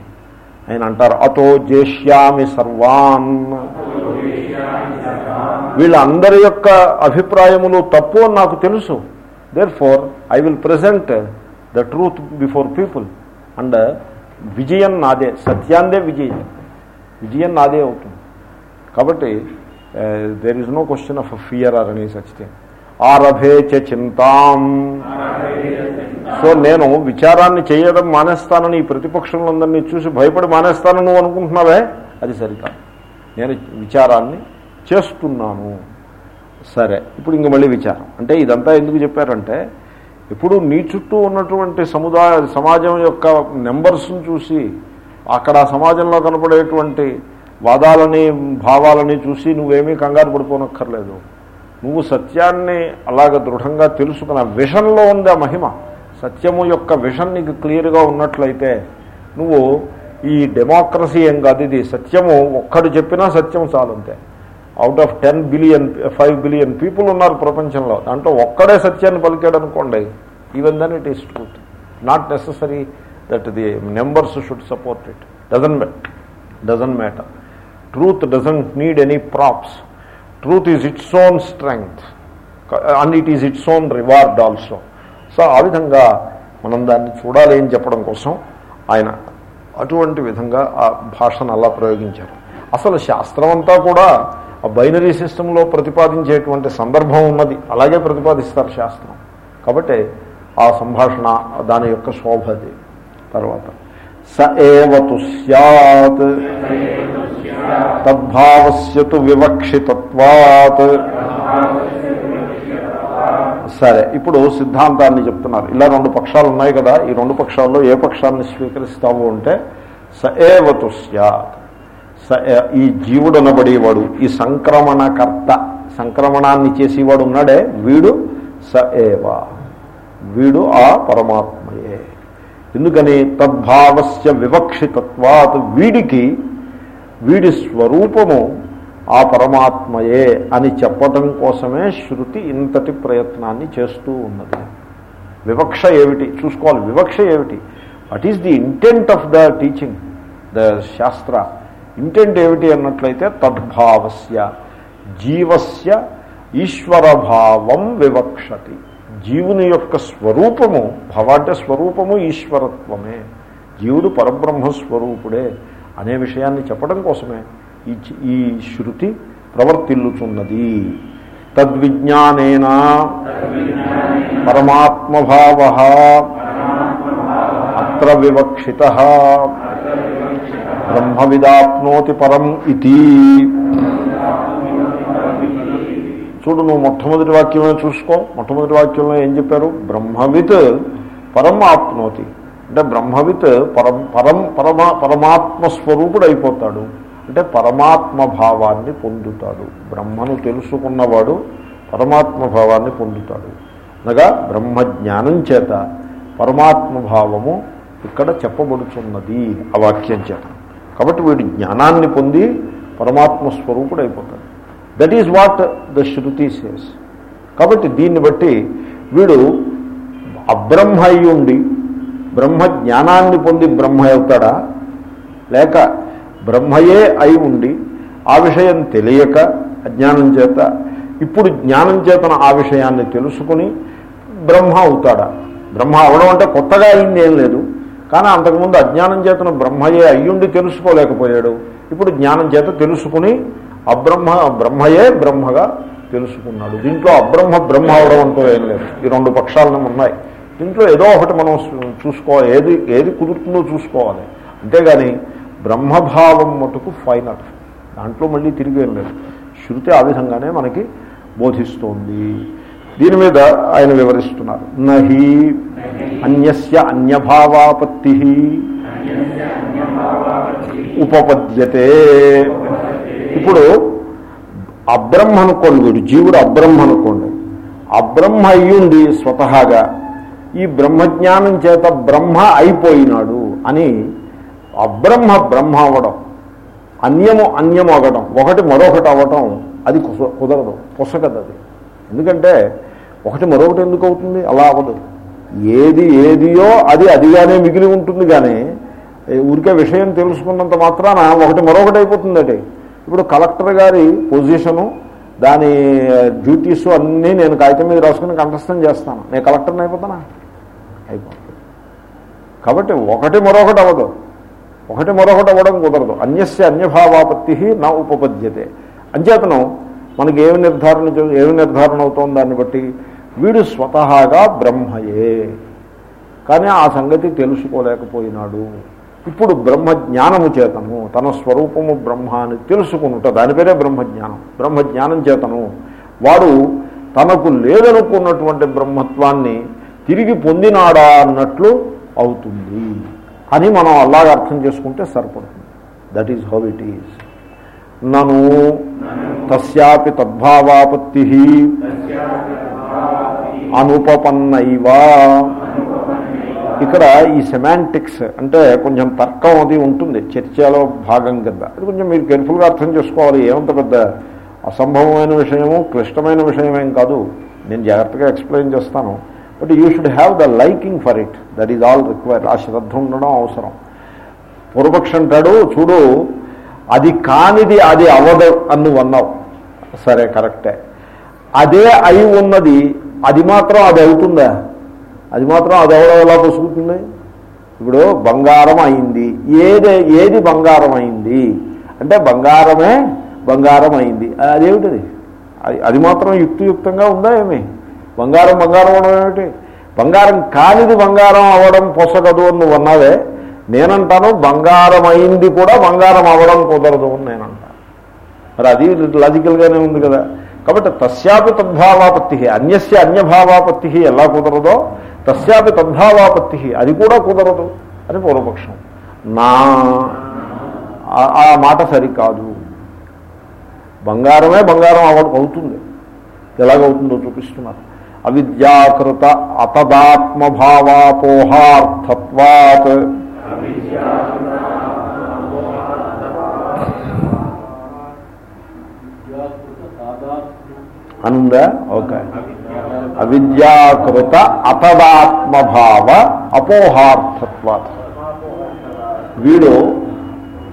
ఆయన అంటారు అతో జేష్యామి సర్వాన్. వీళ్ళందరి యొక్క అభిప్రాయములు తప్పు అని నాకు తెలుసు. Therefore I will present the truth before people and విజయం నాదే సత్యాందే విజయం విజయం నాదే అవుతుంది. కాబట్టి there is no question of fear or అని సచ్ ఆరభే చింతాం. సో నేను విచారాన్ని చేయడం మానేస్తానని ఈ ప్రతిపక్షంలో అందరినీ చూసి భయపడి మానేస్తాను నువ్వు అనుకుంటున్నావే? అది సరికాదు. నేను విచారాన్ని చేస్తున్నాను. సరే ఇప్పుడు ఇంక మళ్ళీ విచారం. అంటే ఇదంతా ఎందుకు చెప్పారంటే ఇప్పుడు నీ చుట్టూ ఉన్నటువంటి సముదాయ సమాజం యొక్క నెంబర్స్ని చూసి అక్కడ సమాజంలో కనపడేటువంటి వాదాలని భావాలని చూసి నువ్వేమీ కంగారు పడిపోనక్కర్లేదు. నువ్వు సత్యాన్ని అలాగ దృఢంగా తెలుసుకున్న విషన్లో ఉంది ఆ మహిమ. సత్యము యొక్క విషన్ నీకు క్లియర్గా ఉన్నట్లయితే నువ్వు ఈ డెమోక్రసీ ఏం కాదు ఇది సత్యము. ఒక్కడు చెప్పినా సత్యం చాలంతే out of ten billion five billion people ఉన్నారు ప్రపంచంలో. దాంట్లో ఒక్కడే సత్యాన్ని పలికాడు అనుకోండి even then it is truth not necessary that the numbers should support it doesn't doesn't matter truth doesn't need any props truth is its own strength and it is its own reward also so ఆ విధంగా మనం దాన్ని చూడాలి అని చెప్పడం కోసం ఆయన అటువంటి విధంగా ఆ భాషను అలా ప్రయోగించారు. అసలు శాస్త్రం అంతా కూడా ఆ బైనరీ సిస్టంలో ప్రతిపాదించేటువంటి సందర్భం ఉన్నది. అలాగే ప్రతిపాదిస్తారు శాస్త్రం. కాబట్టి ఆ సంభాషణ దాని యొక్క శోభది తర్వాత స ఏవతు సత్ తద్భావస్యతు వివక్షితత్వాత్. సరే ఇప్పుడు సిద్ధాంతాన్ని చెప్తున్నారు. ఇలా రెండు పక్షాలు ఉన్నాయి కదా. ఈ రెండు పక్షాల్లో ఏ పక్షాన్ని స్వీకరిస్తావు అంటే స ఏవతు సత్ ఈ జీవుడు అనబడేవాడు ఈ సంక్రమణకర్త. సంక్రమణాన్ని చేసేవాడు ఉన్నాడే వీడు స ఏవా. వీడు ఆ పరమాత్మయే. ఎందుకని? తద్భావస్య వివక్షితత్వాత్ వీడికి వీడి స్వరూపము ఆ పరమాత్మయే అని చెప్పటం కోసమే శృతి ఇంతటి ప్రయత్నాన్ని చేస్తూ ఉన్నది. వివక్ష ఏమిటి? చూసుకోవాలి. వివక్ష ఏమిటి? What is the intent of the teaching? The shastra. Intent ఏమిటి అన్నట్లయితే తద్భావస్య జీవస్య ఈశ్వరభావం వివక్షతి. జీవుని యొక్క స్వరూపము భవ అంటే స్వరూపము ఈశ్వరత్వమే. జీవుడు పరబ్రహ్మస్వరూపుడే అనే విషయాన్ని చెప్పడం కోసమే ఈ ఈ శృతి ప్రవర్తిల్లుచున్నది. తద్విజ్ఞానేన పరమాత్మభావ అత్ర వివక్షిత బ్రహ్మవిదాప్నోతి పరం ఇది చూడు నువ్వు మొట్టమొదటి వాక్యమే చూసుకో. మొట్టమొదటి వాక్యంలో ఏం చెప్పారు? బ్రహ్మవిత్ పరం ఆప్నోతి. అంటే బ్రహ్మవిత్ పరం పరం పరమా పరమాత్మ స్వరూపుడు అయిపోతాడు అంటే పరమాత్మ భావాన్ని పొందుతాడు. బ్రహ్మను తెలుసుకున్నవాడు పరమాత్మ భావాన్ని పొందుతాడు. అనగా బ్రహ్మజ్ఞానం చేత పరమాత్మ భావము ఇక్కడ చెప్పబడుచున్నది ఆ వాక్యం చేత. కాబట్టి వీడు జ్ఞానాన్ని పొంది పరమాత్మ స్వరూపుడు అయిపోతాడు that is what the shruti says కాబట్టి దీన్ని బట్టి వీడు అబ్రహ్మ అయి ఉండి బ్రహ్మ జ్ఞానాన్ని పొంది బ్రహ్మ అవుతాడా? లేక బ్రహ్మయే అయి ఉండి ఆ విషయం తెలియక అజ్ఞానం చేత ఇప్పుడు జ్ఞానం చేతన ఆ విషయాన్ని తెలుసుకుని బ్రహ్మ అవుతాడా? బ్రహ్మ అవడం అంటే కొత్తగా అయింది ఏం లేదు. కానీ అంతకుముందు అజ్ఞానం చేతన బ్రహ్మయే అయ్యుండి తెలుసుకోలేకపోయాడు. ఇప్పుడు జ్ఞానం చేత తెలుసుకుని అబ్రహ్మ బ్రహ్మయే బ్రహ్మగా తెలుసుకున్నాడు. దీంట్లో అబ్రహ్మ బ్రహ్మ అవడం అంటూ ఏం లేదు. ఈ రెండు పక్షాలను ఉన్నాయి. దీంట్లో ఏదో ఒకటి మనం చూసుకోవాలి ఏది ఏది కుదురుతుందో చూసుకోవాలి. అంతేగాని బ్రహ్మభావం మటుకు ఫైనల్ దాంట్లో మళ్ళీ తిరిగి ఏం లేదు. శృతి ఆ విధంగానే మనకి బోధిస్తోంది. దీని మీద ఆయన వివరిస్తున్నారు. నహి అన్యస్య అన్యభావాపత్తి ఉపపద్యతే. ఇప్పుడు అబ్రహ్మ అనుకోండి వీడు జీవుడు అబ్రహ్మ అనుకోండి అబ్రహ్మ అయ్యుండి స్వతహాగా ఈ బ్రహ్మజ్ఞానం చేత బ్రహ్మ అయిపోయినాడు అని అబ్రహ్మ బ్రహ్మ అవ్వడం అన్యము అన్యము అవ్వడం ఒకటి మరొకటి అవ్వటం అది కుదరదు పుసకదది అది ఎందుకంటే ఒకటి మరొకటి ఎందుకు అవుతుంది? అలా అవ్వదు. ఏది ఏదియో అది అదిగానే మిగిలి ఉంటుంది కానీ ఊరికే విషయం తెలుసుకున్నంత మాత్రాన ఒకటి మరొకటి అయిపోతుందటి. ఇప్పుడు కలెక్టర్ గారి పొజిషను దాని డ్యూటీస్ అన్నీ నేను కాగితం మీద రాసుకుని కంఠస్థం చేస్తాను. నేను కలెక్టర్ని అయిపోతానా? అయిపోతుంది. కాబట్టి ఒకటి మరొకటి అవ్వదు. ఒకటి మరొకటి అవ్వడం కుదరదు. అన్యస్య అన్యభావాపత్తి నా ఉపపద్యతే. అంచేతను మనకి ఏమి నిర్ధారణ ఏమి నిర్ధారణ అవుతోంది దాన్ని బట్టి? వీడు స్వతహాగా బ్రహ్మయే. కానీ ఆ సంగతి తెలుసుకోలేకపోయినాడు. ఇప్పుడు బ్రహ్మ జ్ఞానము చేతను తన స్వరూపము బ్రహ్మ అని తెలుసుకునుట దాని పేరే బ్రహ్మజ్ఞానం. బ్రహ్మజ్ఞానం చేతను. వాడు తనకు లేదనుకున్నటువంటి బ్రహ్మత్వాన్ని తిరిగి పొందినాడా అన్నట్లు అవుతుంది. అని మనం అలాగే అర్థం చేసుకుంటే సరిపడుతుంది. That is how it is నను తస్యాపి తద్భావాపత్తి. అనుపపన్నైవా. ఇక్కడ ఈ సెమాంటిక్స్ అంటే కొంచెం తర్కం అది ఉంటుంది చర్చలో భాగం కింద. అది కొంచెం మీరు కేర్ఫుల్గా అర్థం చేసుకోవాలి ఏమంత పెద్ద అసంభవమైన విషయము క్లిష్టమైన విషయమేం కాదు. నేను జాగ్రత్తగా ఎక్స్ప్లెయిన్ చేస్తాను. But you should have the liking for it that is all required ఆ శ్రద్ధ ఉండడం అవసరం. పూర్వపక్ష అంటాడు చూడు అది కానిది అది అవదు అని నువ్వు అన్నావు. సరే కరెక్టే. అదే అయి ఉన్నది అది మాత్రం అది అవుతుందా? అది మాత్రం అది అవడం ఎలా ఇప్పుడు బంగారం అయింది. ఏది ఏది బంగారం అయింది? అంటే బంగారమే బంగారం అయింది. అదేమిటిది? అది అది మాత్రం యుక్తియుక్తంగా ఉందా ఏమి? బంగారం బంగారం అవడం ఏమిటి? బంగారం కానిది బంగారం అవ్వడం పొసగదు అని నువ్వు అన్నావే. నేనంటాను బంగారం అయింది కూడా బంగారం అవ్వడం కుదరదు అని నేనంటాను. మరి అది లాజికల్గానే ఉంది కదా. కాబట్టి తస్యాపి తద్భావాపత్తి అన్యస్య అన్యభావాపత్తి ఎలా కుదరదో తస్యాపి తద్భావాపత్తి అది కూడా కుదరదు అని పూర్వపక్షం. నా ఆ- మాట సరికాదు. బంగారమే బంగారం అవ అవుతుంది. ఎలాగవుతుందో చూపిస్తున్నారు. అవిద్యాకృత అతదాత్మభావాపోహార్థత్వాత్. అనుందా? ఓకే. అవిద్యాకృత అతదాత్మభావ అపోహార్థత్వాత్. వీడు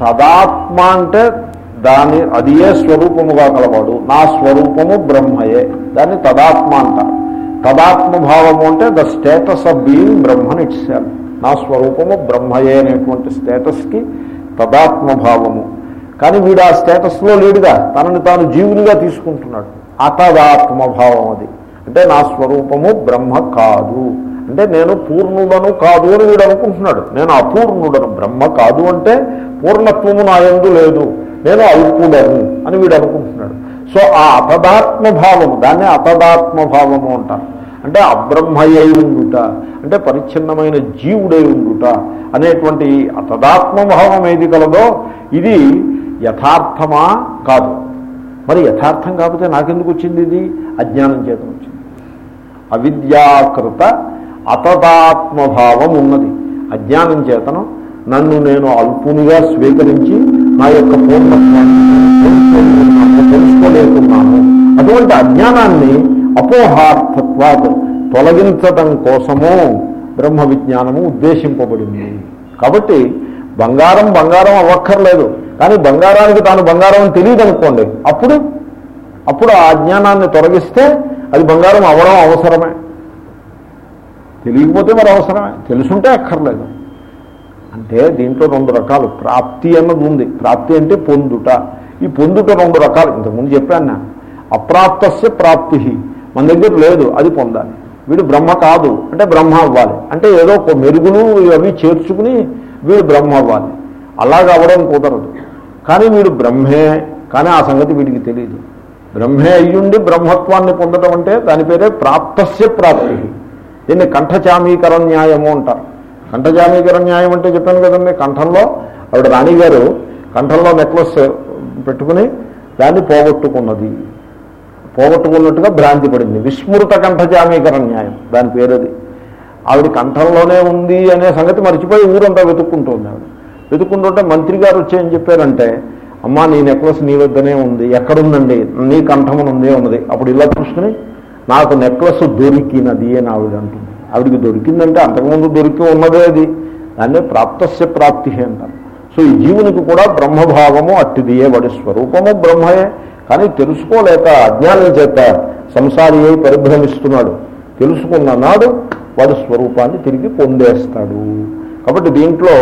తదాత్మ అంటే దాని అది ఏ స్వరూపముగా కలవాడు? నా స్వరూపము బ్రహ్మయే. దాన్ని తదాత్మ అంటారు తదాత్మభావము అంటే ద స్టేటస్ ఆఫ్ బీయింగ్ బ్రహ్మని ఇట్స్ నా స్వరూపము బ్రహ్మయే అనేటువంటి స్టేటస్కి తదాత్మభావము. కానీ వీడు ఆ స్టేటస్లో లేడుగా. తనని తాను జీవునిగా తీసుకుంటున్నాడు. అతదాత్మభావం అది అంటే నా స్వరూపము బ్రహ్మ కాదు. అంటే నేను పూర్ణుడను కాదు అని వీడు అనుకుంటున్నాడు. నేను అపూర్ణుడను బ్రహ్మ కాదు అంటే పూర్ణత్వము నా ఎందు లేదు. నేను అల్పుడను అని వీడు అనుకుంటున్నాడు. సో ఆ అతదాత్మ భావము దాన్నే అతదాత్మభావము అంటారు. అంటే అబ్రహ్మయ్యై ఉండుట అంటే పరిచ్ఛిన్నమైన జీవుడై ఉండుట అనేటువంటి అతదాత్మ భావం ఏది కలదో ఇది యథార్థమా కాదు. మరి యథార్థం కాకపోతే నాకెందుకు వచ్చింది ఇది? అజ్ఞానం చేత వచ్చింది. అవిద్యాకృత అతదాత్మభావం ఉన్నది. అజ్ఞానం చేతను నన్ను నేను అల్పునిగా స్వీకరించి నా యొక్క పూర్ణత్వాన్ని తెలుసుకోలేకున్నాను. అటువంటి అజ్ఞానాన్ని అపోహార్థత్వాత్ తొలగించటం కోసము బ్రహ్మ విజ్ఞానము ఉద్దేశింపబడింది. కాబట్టి బంగారం బంగారం అవ్వక్కర్లేదు. కానీ బంగారానికి తాను బంగారం అని తెలియదు అనుకోండి. అప్పుడు? అప్పుడు ఆ అజ్ఞానాన్ని తొలగిస్తే అది బంగారం అవ్వడం అవసరమే. తెలియకపోతే మరి అవసరమే. తెలుసుంటే అక్కర్లేదు. అంటే దీంట్లో రెండు రకాలు. ప్రాప్తి అన్నది ఉంది. ప్రాప్తి అంటే పొందుట. ఈ పొందుట రెండు రకాలు. ఇంతకుముందు చెప్పాను నేను. అప్రాప్తస్య ప్రాప్తి మన దగ్గర లేదు అది పొందాలి. వీడు బ్రహ్మ కాదు. అంటే బ్రహ్మ అవ్వాలి. అంటే ఏదో ఒక మెరుగులు అవి చేర్చుకుని వీడు బ్రహ్మ అవ్వాలి. అలాగ అవ్వడం కుదరదు. కానీ వీడు బ్రహ్మే కానీ ఆ సంగతి వీడికి తెలియదు బ్రహ్మే అయ్యుండి బ్రహ్మత్వాన్ని పొందడం అంటే దాని పేరే ప్రాప్తస్య ప్రాప్తి. దీన్ని కంఠచామీకర న్యాయము అంటారు. కంఠచామీకర న్యాయం అంటే చెప్పాను కదండి కంఠంలో ఆవిడ రాణిగారు కంఠంలో నెక్లెస్ పెట్టుకుని దాన్ని పోగొట్టుకున్నది. పోగొట్టుకున్నట్టుగా భ్రాంతి పడింది. విస్మృత కంఠజామీకర న్యాయం దాని పేరది. ఆవిడ కంఠంలోనే ఉంది అనే సంగతి మర్చిపోయి ఊరంతా వెతుక్కుంటుంది ఆవిడ. వెతుక్కుంటుంటే మంత్రి గారు వచ్చి ఏం చెప్పారంటే అమ్మా నీ నెక్లెస్ నీ వద్దనే ఉంది ఎక్కడుందండి? నీ కంఠమునుందే ఉన్నది. అప్పుడు ఇలా చూసుకుని నాకు నెక్లెస్ దొరికినది అని ఆవిడ అంటుంది. ఆవిడికి దొరికిందంటే అంతకుముందు దొరికి ఉన్నదే అది. దాన్నే ప్రాప్తస్య ప్రాప్తి అంటారు. సో ఈ జీవునికి కూడా బ్రహ్మభావము అట్టిదియే వాడి స్వరూపము బ్రహ్మయే. కానీ తెలుసుకోలేక అజ్ఞానం చేత సంసారి అయి పరిభ్రమిస్తున్నాడు. తెలుసుకున్న నాడు వాడి స్వరూపాన్ని తిరిగి పొందేస్తాడు. కాబట్టి దీంట్లో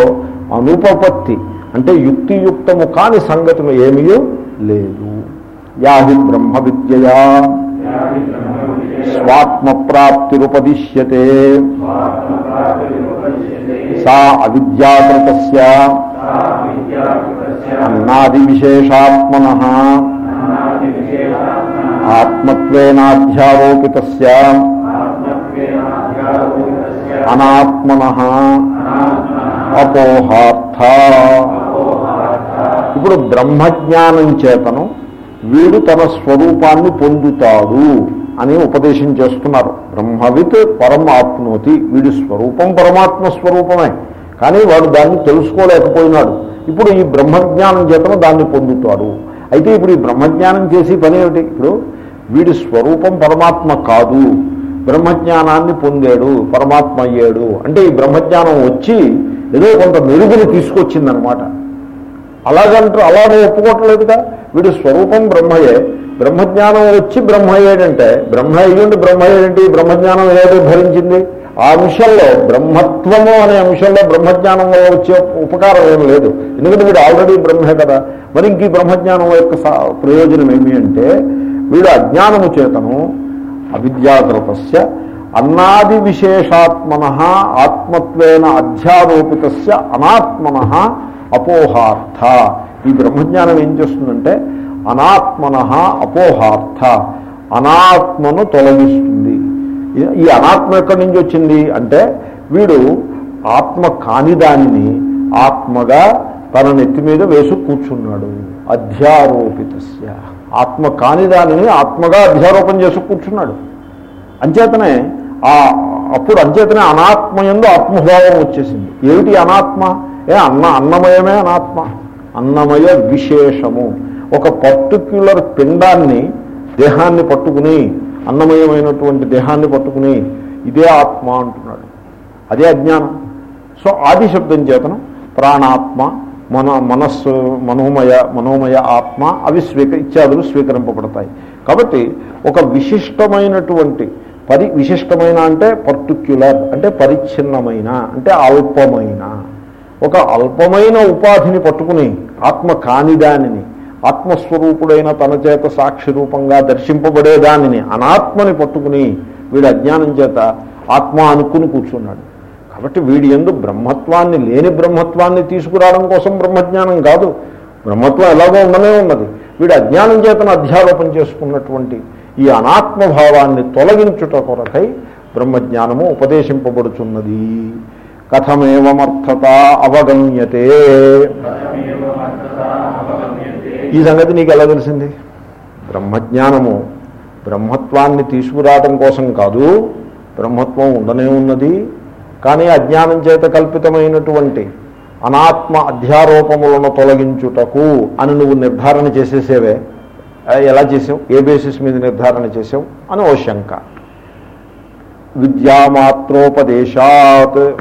అనుపపత్తి అంటే యుక్తియుక్తము కాని సంగతులు ఏమీ లేదు. యాహి బ్రహ్మ విద్యయా. స్వాత్మ ప్రాప్తిరుపదిశ్యతే సా అవిద్యాకృత అన్నాది విశేషాత్మన ఆత్మత్వేనాధ్యారోపిత అనాత్మన. అపోహార్థ. ఇప్పుడు బ్రహ్మజ్ఞానం చేతను వీడు తన స్వరూపాన్ని పొందుతాడు అని ఉపదేశం చేస్తున్నారు. బ్రహ్మవిత్ పరమాత్మోతి వీడి స్వరూపం పరమాత్మ స్వరూపమే. కానీ వాడు దాన్ని తెలుసుకోలేకపోయినాడు. ఇప్పుడు ఈ బ్రహ్మజ్ఞానం చేతను దాన్ని పొందుతాడు. అయితే ఇప్పుడు ఈ బ్రహ్మజ్ఞానం చేసి పని ఏమిటి? ఇప్పుడు వీడి స్వరూపం పరమాత్మ కాదు. బ్రహ్మజ్ఞానాన్ని పొందాడు పరమాత్మ అయ్యాడు. అంటే ఈ బ్రహ్మజ్ఞానం వచ్చి ఏదో కొంత మెరుగులు తీసుకొచ్చిందనమాట. అలాగంటారు అలానే ఒప్పుకోవట్లేదుగా. వీడి స్వరూపం బ్రహ్మయే. బ్రహ్మజ్ఞానం వచ్చి బ్రహ్మయ్యేడంటే బ్రహ్మ అయ్యుండి ఈ బ్రహ్మజ్ఞానం ఏదో భరించింది. ఆ అంశంలో బ్రహ్మత్వము అనే అంశంలో బ్రహ్మజ్ఞానం వల్ల వచ్చే ఉపకారం ఏం లేదు. ఎందుకంటే వీడు ఆల్రెడీ బ్రహ్మే కదా. మరి ఇంక ఈ బ్రహ్మజ్ఞానం యొక్క ప్రయోజనం ఏమి అంటే వీడు అజ్ఞానము చేతను అవిద్యాకృతస్య అన్నాది విశేషాత్మన ఆత్మత్వేన అధ్యారోపిత అనాత్మన అపోహార్థ. ఈ బ్రహ్మజ్ఞానం ఏం చేస్తుందంటే అనాత్మన అపోహార్థ. అనాత్మను తొలగిస్తుంది. ఈ- అనాత్మ ఎక్కడి నుంచి వచ్చింది? అంటే వీడు ఆత్మ కాని దానిని ఆత్మగా తన నెత్తి మీద వేసు కూర్చున్నాడు. అధ్యారోపితస్య. ఆత్మ కాని దానిని ఆత్మగా అధ్యారోపణ చేసి కూర్చున్నాడు. అంచేతనే ఆ అప్పుడు అంచేతనే అనాత్మయందు ఆత్మభావం వచ్చేసింది. ఏమిటి అనాత్మ? ఏ అన్న అన్నమయమే అనాత్మ. అన్నమయ విశేషము. ఒక పర్టిక్యులర్ పిండాన్ని దేహాన్ని పట్టుకుని అన్నమయమైనటువంటి దేహాన్ని పట్టుకుని ఇదే ఆత్మ అంటున్నాడు. అదే అజ్ఞానం. సో ఆది శబ్దం చేతనం ప్రాణాత్మ మన మనస్సు మనోమయ మనోమయ ఆత్మ అవి స్వీక ఇత్యాదులు స్వీకరింపబడతాయి. కాబట్టి ఒక విశిష్టమైనటువంటి పరి విశిష్టమైన అంటే పర్టిక్యులర్ అంటే పరిచ్ఛిన్నమైన అంటే అల్పమైన. ఒక అల్పమైన ఉపాధిని పట్టుకుని ఆత్మ కాని దానిని ఆత్మస్వరూపుడైన తన చేత సాక్షి రూపంగా దర్శింపబడే దానిని అనాత్మని పట్టుకుని వీడు అజ్ఞానం చేత ఆత్మ అనుకుని కూర్చున్నాడు. కాబట్టి వీడి ఎందు బ్రహ్మత్వాన్ని లేని బ్రహ్మత్వాన్ని తీసుకురావడం కోసం బ్రహ్మజ్ఞానం కాదు. బ్రహ్మత్వం ఎలాగో ఉండనే ఉన్నది. వీడు అజ్ఞానం చేతను అధ్యారోపణ చేసుకున్నటువంటి ఈ అనాత్మభావాన్ని తొలగించుట కొరకై బ్రహ్మజ్ఞానము ఉపదేశింపబడుచున్నది. కథమేవమర్థత అవగమ్యతే. ఈ సంగతి నీకు ఎలా తెలిసింది? బ్రహ్మజ్ఞానము బ్రహ్మత్వాన్ని తీసుకురావడం కోసం కాదు బ్రహ్మత్వం ఉండనే ఉన్నది కానీ అజ్ఞానం చేత కల్పితమైనటువంటి అనాత్మ అధ్యారోపములను తొలగించుటకు అని నువ్వు నిర్ధారణ చేసేసేవే. ఎలా చేసావు? ఏ బేసిస్ మీద నిర్ధారణ చేసావు? అని ఓ శంక. విద్యామాత్రోపదేశాత్.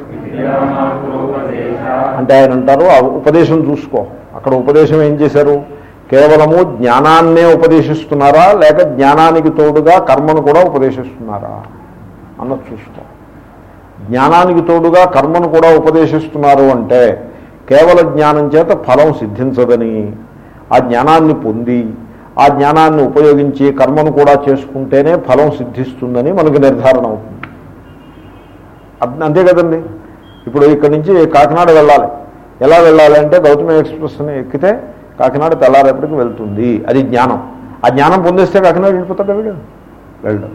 అంటే ఆయన అంటారు ఆ ఉపదేశం చూసుకో. అక్కడ ఉపదేశం ఏం చేశారు? కేవలము జ్ఞానాన్నే ఉపదేశిస్తున్నారా? లేక జ్ఞానానికి తోడుగా కర్మను కూడా ఉపదేశిస్తున్నారా? అన్నది చూసుకో. జ్ఞానానికి తోడుగా కర్మను కూడా ఉపదేశిస్తున్నారు అంటే కేవల జ్ఞానం చేత ఫలం సిద్ధించదని. ఆ జ్ఞానాన్ని పొంది ఆ జ్ఞానాన్ని ఉపయోగించి కర్మను కూడా చేసుకుంటేనే ఫలం సిద్ధిస్తుందని మనకు నిర్ధారణ అవుతుంది. అంతే కదండి? ఇప్పుడు ఇక్కడి నుంచి కాకినాడ వెళ్ళాలి. ఎలా వెళ్ళాలి అంటే గౌతమి ఎక్స్ప్రెస్ని ఎక్కితే కాకినాడ తెల్లారేపటికి వెళ్తుంది. అది జ్ఞానం. ఆ జ్ఞానం పొందిస్తే కాకినాడ వెళ్ళిపోతాడు వీడు. వెళ్ళడం.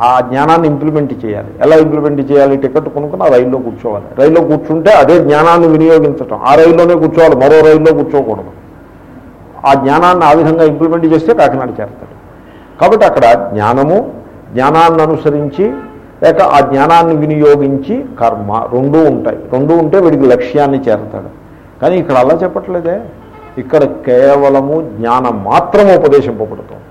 ఆ జ్ఞానాన్ని ఇంప్లిమెంట్ చేయాలి. ఎలా ఇంప్లిమెంట్ చేయాలి? టికెట్ కొనుక్కుని ఆ రైల్లో కూర్చోవాలి. రైల్లో కూర్చుంటే అదే జ్ఞానాన్ని వినియోగించటం. ఆ రైల్లోనే కూర్చోవాలి. మరో రైల్లో కూర్చోకూడదు. ఆ జ్ఞానాన్ని ఆ విధంగా ఇంప్లిమెంట్ చేస్తే కాకినాడ చేరతాడు. కాబట్టి అక్కడ జ్ఞానము జ్ఞానాన్ని అనుసరించి లేక ఆ జ్ఞానాన్ని వినియోగించి కర్మ రెండూ ఉంటాయి. రెండూ ఉంటే వీడికి లక్ష్యాన్ని చేరతాడు. కానీ ఇక్కడ అలా చెప్పట్లేదే. ఇక్కడ కేవలము జ్ఞానం మాత్రం ఉపదేశింపబడుతుంది.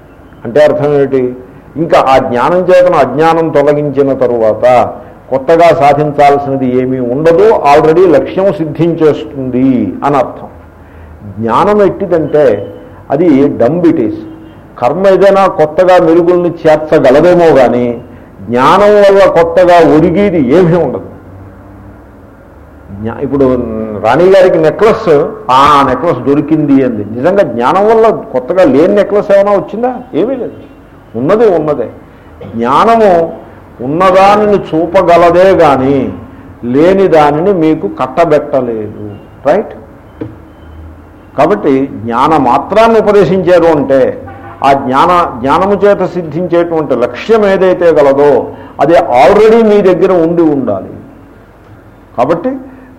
అంటే అర్థం ఏమిటి? ఇంకా ఆ జ్ఞానం చేతను అజ్ఞానం తొలగించిన తరువాత కొత్తగా సాధించాల్సినది ఏమీ ఉండదు ఆల్రెడీ లక్ష్యం సిద్ధించేస్తుంది అని అర్థం. జ్ఞానం ఎట్టిదంటే అది డంబిటీస్ కర్మ ఏదైనా కొత్తగా మెరుగుల్ని చేర్చగలదేమో కానీ జ్ఞానం వల్ల కొత్తగా ఒరిగేది ఏమీ ఉండదు. ఇప్పుడు రాణి గారికి నెక్లెస్ ఆ నెక్లెస్ దొరికింది అంది. నిజంగా జ్ఞానం వల్ల కొత్తగా లేని నెక్లెస్ ఏమైనా వచ్చిందా? ఏమీ లేదు. ఉన్నది ఉన్నదే. జ్ఞానము ఉన్నదానిని చూపగలదే కానీ లేని దానిని మీకు కట్టబెట్టలేదు. రైట్? కాబట్టి జ్ఞాన మాత్రాన్ని ఉపదేశించారు అంటే ఆ జ్ఞాన జ్ఞానము చేత సిద్ధించేటువంటి లక్ష్యం ఏదైతే గలదో అది ఆల్రెడీ మీ దగ్గర ఉండి ఉండాలి. కాబట్టి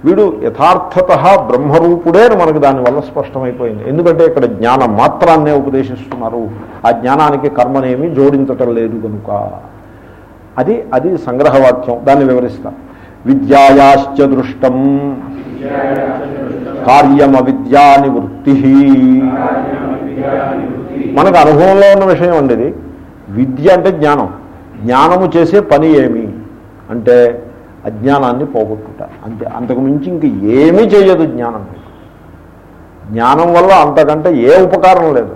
వీడు యథార్థత బ్రహ్మరూపుడే అని మనకు దానివల్ల స్పష్టమైపోయింది. ఎందుకంటే ఇక్కడ జ్ఞానం మాత్రాన్నే ఉపదేశిస్తున్నారు. ఆ జ్ఞానానికి కర్మనేమి జోడించటం లేదు కనుక అది అది సంగ్రహవాక్యం. దాన్ని వివరిస్తాం. విద్యాయాశ్చ దృష్టం. కార్యమవిద్యా నివృత్తి. మనకు అనుభవంలో ఉన్న విషయం అండి ఇది. విద్య అంటే జ్ఞానం. జ్ఞానము చేసే పని ఏమి? అంటే అజ్ఞానాన్ని పోగొట్టుట అంతే. అంతకు మించి ఇంక ఏమీ చేయదు జ్ఞానం. జ్ఞానం వల్ల అంతకంటే ఏ ఉపకారం లేదు.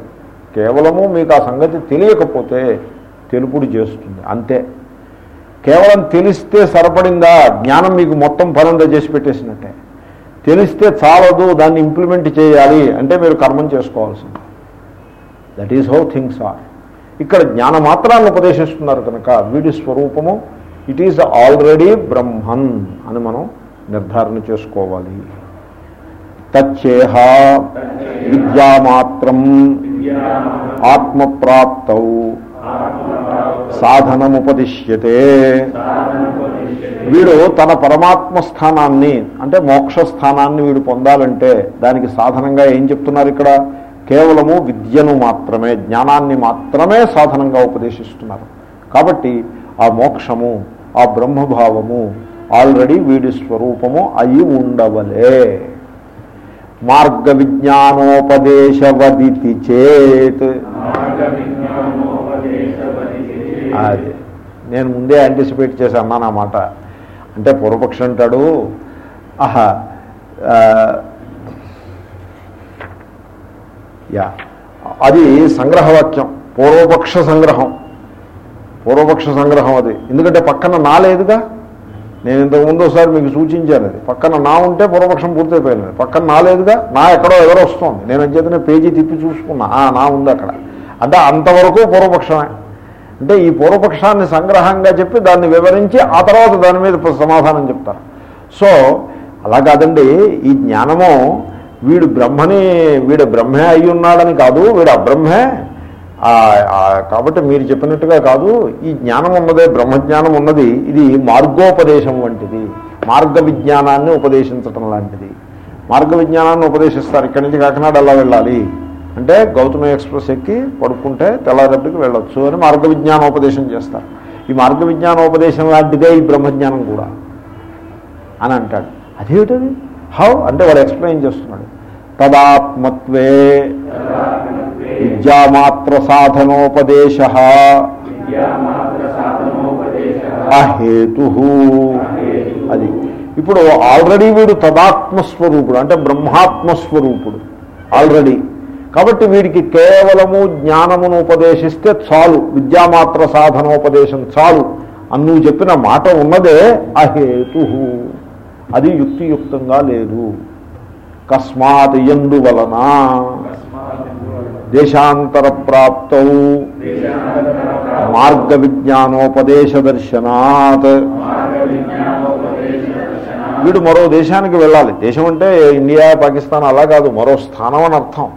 కేవలము మీకు ఆ సంగతి తెలియకపోతే తెలుపుడు చేస్తుంది. అంతే. కేవలం తెలిస్తే సరిపడిందా? జ్ఞానం మీకు మొత్తం పనంతా చేసి పెట్టేసినట్టే. తెలిస్తే చాలదు దాన్ని ఇంప్లిమెంట్ చేయాలి అంటే మీరు కర్మం చేసుకోవాల్సింది. That is how things are ఇక్కడ జ్ఞాన మాత్రాన్ని ఉపదేశిస్తున్నారు కనుక వీడి స్వరూపము ఇట్ ఈజ్ ఆల్రెడీ బ్రహ్మన్ అని మనం నిర్ధారణ చేసుకోవాలి. తచ్చేహ విద్యామాత్రం ఆత్మప్రాప్తౌ సాధనముపదిశ్యతే. వీడు తన పరమాత్మ స్థానాన్ని అంటే మోక్ష స్థానాన్ని వీడు పొందాలంటే దానికి సాధనంగా ఏం చెప్తున్నారు ఇక్కడ? కేవలము విద్యను మాత్రమే జ్ఞానాన్ని మాత్రమే సాధనంగా ఉపదేశిస్తున్నారు. కాబట్టి ఆ మోక్షము ఆ బ్రహ్మభావము ఆల్రెడీ వీడి స్వరూపము అయి ఉండవలే. మార్గ విజ్ఞానోపదేశవదితి చేత్. అది. నేను ముందే యాంటిసిపేట్ చేసి అన్నాను ఆ మాట? అంటే పూర్వపక్షి అంటాడు ఆహా యా అది సంగ్రహవాక్యం పూర్వపక్ష సంగ్రహం. పూర్వపక్ష సంగ్రహం అది. ఎందుకంటే పక్కన నా లేదుగా? నేను ఇంతకుముందు ఒకసారి మీకు సూచించాను అది. పక్కన నా ఉంటే పూర్వపక్షం పూర్తయిపోయింది పక్కన నా లేదుగా? నా ఎక్కడో ఎవరో వస్తుంది. నేను అంచేతనే పేజీ తిప్పి చూసుకున్నా. నా ఉంది అక్కడ. అంటే అంతవరకు పూర్వపక్షమే. అంటే ఈ పూర్వపక్షాన్ని సంగ్రహంగా చెప్పి దాన్ని వివరించి ఆ తర్వాత దాని మీద సమాధానం చెప్తారు. సో అలా కాదండి. ఈ జ్ఞానము వీడు బ్రహ్మని వీడు బ్రహ్మే అయి ఉన్నాడని కాదు వీడు అబ్రహ్మే ఆ, కాబట్టి మీరు చెప్పినట్టుగా కాదు ఈ జ్ఞానం ఉన్నదే బ్రహ్మజ్ఞానం ఉన్నది ఇది మార్గోపదేశం వంటిది. మార్గ విజ్ఞానాన్ని ఉపదేశించటం లాంటిది. మార్గ విజ్ఞానాన్ని ఉపదేశిస్తారు. ఇక్కడి నుంచి కాకినాడ ఎలా వెళ్ళాలి? అంటే గౌతమి ఎక్స్ప్రెస్ ఎక్కి పడుకుంటే తెల్లారెడ్డికి వెళ్ళొచ్చు అని మార్గ విజ్ఞానోపదేశం చేస్తారు. ఈ మార్గ విజ్ఞానోపదేశం లాంటిదే ఈ బ్రహ్మజ్ఞానం కూడా అని అంటాడు. అదేమిటది? హౌ? అంటే వాడు ఎక్స్ప్లెయిన్ చేస్తున్నాడు. తదాత్మత్వే. విద్యామాత్ర సాధనోపదేశ అహేతు అది. ఇప్పుడు ఆల్రెడీ వీడు తదాత్మస్వరూపుడు అంటే బ్రహ్మాత్మస్వరూపుడు ఆల్రెడీ. కాబట్టి వీడికి కేవలము జ్ఞానమును ఉపదేశిస్తే చాలు విద్యామాత్ర సాధనోపదేశం చాలు. అని నువ్వు చెప్పిన మాట ఉన్నదే అహేతు అది యుక్తియుక్తంగా లేదు. కస్మాత్ ఎందు వలన. దేశాంతర ప్రాప్త మార్గ విజ్ఞానోపదేశ దర్శనాత్ వీడు మరో దేశానికి వెళ్ళాలి. దేశం అంటే ఇండియా పాకిస్తాన్ అలా కాదు మరో స్థానం అని అర్థం.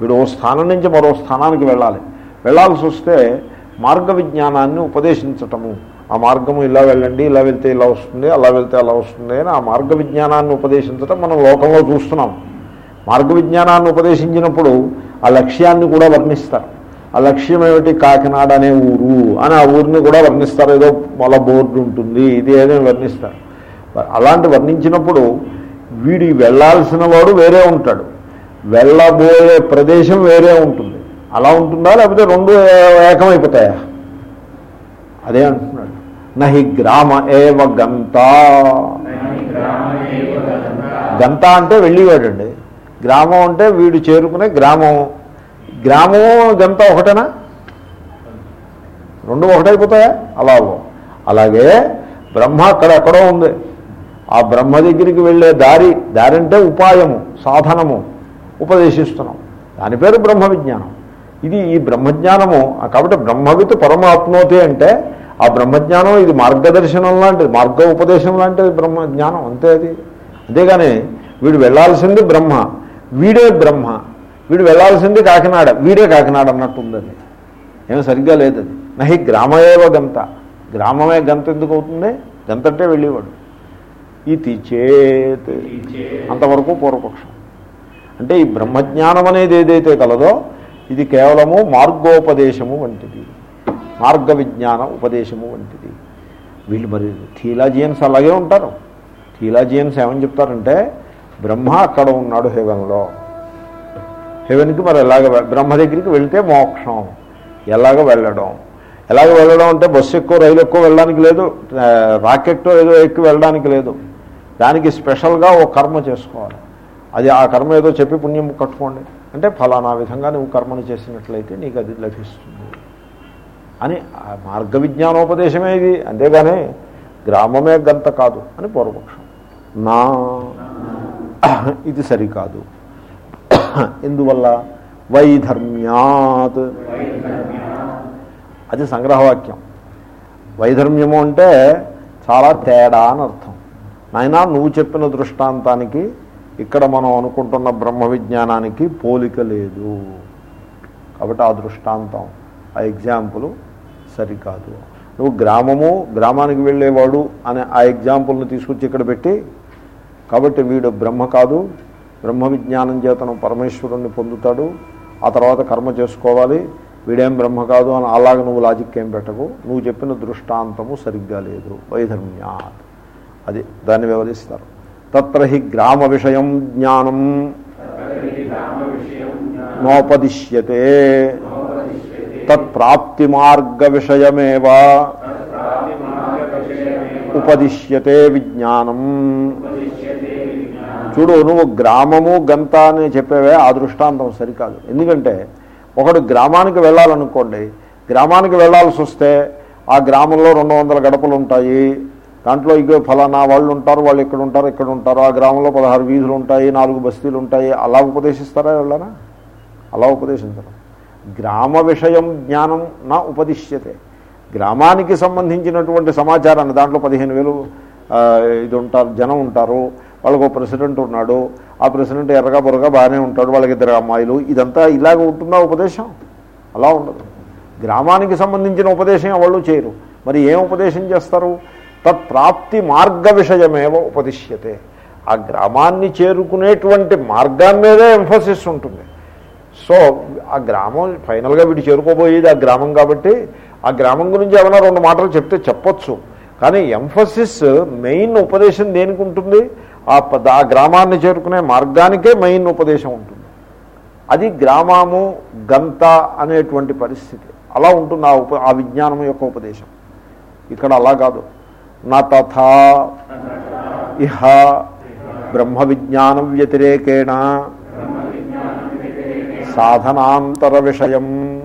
వీడు ఓ స్థానం నుంచి మరో స్థానానికి వెళ్ళాలి. వెళ్ళాల్సి వస్తే మార్గ విజ్ఞానాన్ని ఉపదేశించటము. ఆ మార్గము ఇలా వెళ్ళండి ఇలా వెళ్తే ఇలా వస్తుంది అలా వెళ్తే అలా వస్తుంది అని ఆ మార్గ విజ్ఞానాన్ని ఉపదేశించటం మనం లోకంలో చూస్తున్నాం. మార్గ విజ్ఞానాన్ని ఉపదేశించినప్పుడు ఆ లక్ష్యాన్ని కూడా వర్ణిస్తారు. ఆ లక్ష్యం ఏమిటి? కాకినాడ అనే ఊరు అని ఆ ఊరిని కూడా వర్ణిస్తారు. ఏదో మొల బోర్డు ఉంటుంది ఇది ఏదో వర్ణిస్తారు. అలాంటి వర్ణించినప్పుడు వీడి వెళ్ళాల్సిన వాడు వేరే ఉంటాడు. వెళ్ళబోయే ప్రదేశం వేరే ఉంటుంది. అలా ఉంటుందా? లేకపోతే రెండు ఏకమైపోతాయా? అదే అంటున్నాడు. నహి గ్రామ ఏవ గంత. గంత అంటే వెళ్ళివాడండి. గ్రామం అంటే వీడు చేరుకునే గ్రామం. గ్రామం గంత ఒకటేనా? రెండు ఒకటైపోతాయా? అలా అలాగే బ్రహ్మ అక్కడ ఎక్కడో ఉంది. ఆ బ్రహ్మ దగ్గరికి వెళ్ళే దారి దారి అంటే ఉపాయము సాధనము ఉపదేశిస్తున్నాం. దాని పేరు బ్రహ్మ విజ్ఞానం ఇది ఈ బ్రహ్మజ్ఞానము కాబట్టి బ్రహ్మవిత్ పరమాత్మోతి అంటే ఆ బ్రహ్మజ్ఞానం ఇది మార్గదర్శనం లాంటిది మార్గ ఉపదేశం లాంటిది బ్రహ్మజ్ఞానం అంతే అది. అంతేగాని వీడు వెళ్ళాల్సింది బ్రహ్మ. వీడే బ్రహ్మ. వీడు వెళ్ళాల్సింది కాకినాడ. వీడే కాకినాడ అన్నట్టు ఉంది అది ఏమో సరిగ్గా లేదది. నహి గ్రామయేవ గంత. గ్రామమే గంత ఎందుకు అవుతుంది? గంతంటే వెళ్ళేవాడు. ఇది చేత్. అంతవరకు పూర్వపక్షం. అంటే ఈ బ్రహ్మజ్ఞానం అనేది ఏదైతే కలదో ఇది కేవలము మార్గోపదేశము వంటిది. మార్గ విజ్ఞాన ఉపదేశము వంటిది. వీళ్ళు మరి థీలాజియన్స్ అలాగే ఉంటారు. థీలాజియన్స్ ఏమని చెప్తారంటే బ్రహ్మ అక్కడ ఉన్నాడు హెవెన్లో. హెవెన్కి మరి ఎలాగ బ్రహ్మ దగ్గరికి వెళ్తే మోక్షం. ఎలాగ వెళ్ళడం? ఎలాగ వెళ్ళడం అంటే బస్సు ఎక్కువ రైలు ఎక్కువ వెళ్ళడానికి లేదు రాకెట్ ఏదో ఎక్కి వెళ్ళడానికి లేదు. దానికి స్పెషల్గా ఓ కర్మ చేసుకోవాలి. అది ఆ కర్మ ఏదో చెప్పి పుణ్యం కట్టుకోండి. అంటే ఫలానా విధంగా నువ్వు కర్మను చేసినట్లయితే నీకు అది లభిస్తుంది. అని మార్గ విజ్ఞానోపదేశమే ఇది. అంతేగాని గ్రామమే గంత కాదు అని పూర్వపక్షం. నా ఇది సరికాదు. ఎందువల్ల వైధర్మ్యాత్. అది సంగ్రహవాక్యం. వైధర్మ్యము అంటే చాలా తేడా అని అర్థం. నాయనా నువ్వు చెప్పిన దృష్టాంతానికి ఇక్కడ మనం అనుకుంటున్న బ్రహ్మ విజ్ఞానానికి పోలిక లేదు. కాబట్టి ఆ దృష్టాంతం ఆ ఎగ్జాంపుల్ సరికాదు. నువ్వు గ్రామము గ్రామానికి వెళ్ళేవాడు అనే ఆ ఎగ్జాంపుల్ని తీసుకొచ్చి ఇక్కడ పెట్టి కాబట్టి వీడు బ్రహ్మ కాదు. బ్రహ్మ విజ్ఞానం చేతను పరమేశ్వరుణ్ణి పొందుతాడు. ఆ తర్వాత కర్మ చేసుకోవాలి. వీడేం బ్రహ్మ కాదు అని అలాగ నువ్వు లాజిక్ ఏం పెట్టకు. నువ్వు చెప్పిన దృష్టాంతము సరిగ్గా లేదు. వైధర్మ్యాత్. అది దాన్ని వివరిస్తారు. తత్ర హి గ్రామ విషయం జ్ఞానం. నోపదిశ్యతే. తత్ప్రాప్తి మార్గ విషయమేవా. ఉపదిశ్యతే విజ్ఞానం. చూడు నువ్వు గ్రామము గంత అని చెప్పేవే ఆ దృష్టాంతం సరికాదు. ఎందుకంటే ఒకడు గ్రామానికి వెళ్ళాలనుకోండి గ్రామానికి వెళ్ళాల్సి వస్తే ఆ గ్రామంలో రెండు వందల గడపలు ఉంటాయి దాంట్లో ఇగో ఫలానా వాళ్ళు ఉంటారు వాళ్ళు ఇక్కడ ఉంటారు ఇక్కడ ఉంటారు ఆ గ్రామంలో పదహారు వీధులు ఉంటాయి నాలుగు బస్తీలు ఉంటాయి అలా ఉపదేశిస్తారా వెళ్ళనా అలా ఉపదేశించరు. గ్రామ విషయం జ్ఞానం నా ఉపదిశ్యతే. గ్రామానికి సంబంధించినటువంటి సమాచారాన్ని దాంట్లో పదిహేను వేలు ఇది ఉంటారు జనం ఉంటారు వాళ్ళకు ఒక ప్రెసిడెంట్ ఉన్నాడు. ఆ ప్రెసిడెంట్ ఎర్రగా బుర్రగా బాగానే ఉంటాడు. వాళ్ళకి ఇద్దరు అమ్మాయిలు. ఇదంతా ఇలాగ ఉంటుందా ఉపదేశం? అలా ఉండదు. గ్రామానికి సంబంధించిన ఉపదేశం వాళ్ళు చేయరు. మరి ఏం ఉపదేశం చేస్తారు? తత్ప్రాప్తి మార్గ విషయమేవ ఉపదిశ్యతే. ఆ గ్రామాన్ని చేరుకునేటువంటి మార్గం మీదే ఎంఫోసిస్ ఉంటుంది. సో ఆ గ్రామం ఫైనల్గా వీడు చేరుకోబోయేది ఆ గ్రామం కాబట్టి ఆ గ్రామం గురించి ఏమైనా రెండు మాటలు చెప్తే చెప్పొచ్చు. కానీ ఎంఫసిస్ మెయిన్ ఉపదేశం దేనికి ఉంటుంది? ఆ ప- ఆ గ్రామాన్ని చేరుకునే మార్గానికే మెయిన్ ఉపదేశం ఉంటుంది. అది గ్రామము గంత అనేటువంటి పరిస్థితి. అలా ఉంటుంది ఆ ఉప ఆ విజ్ఞానం యొక్క ఉపదేశం. ఇక్కడ అలా కాదు. నా తథా ఇహ బ్రహ్మ విజ్ఞానం వ్యతిరేకేణ సాధనాంతర విషయం.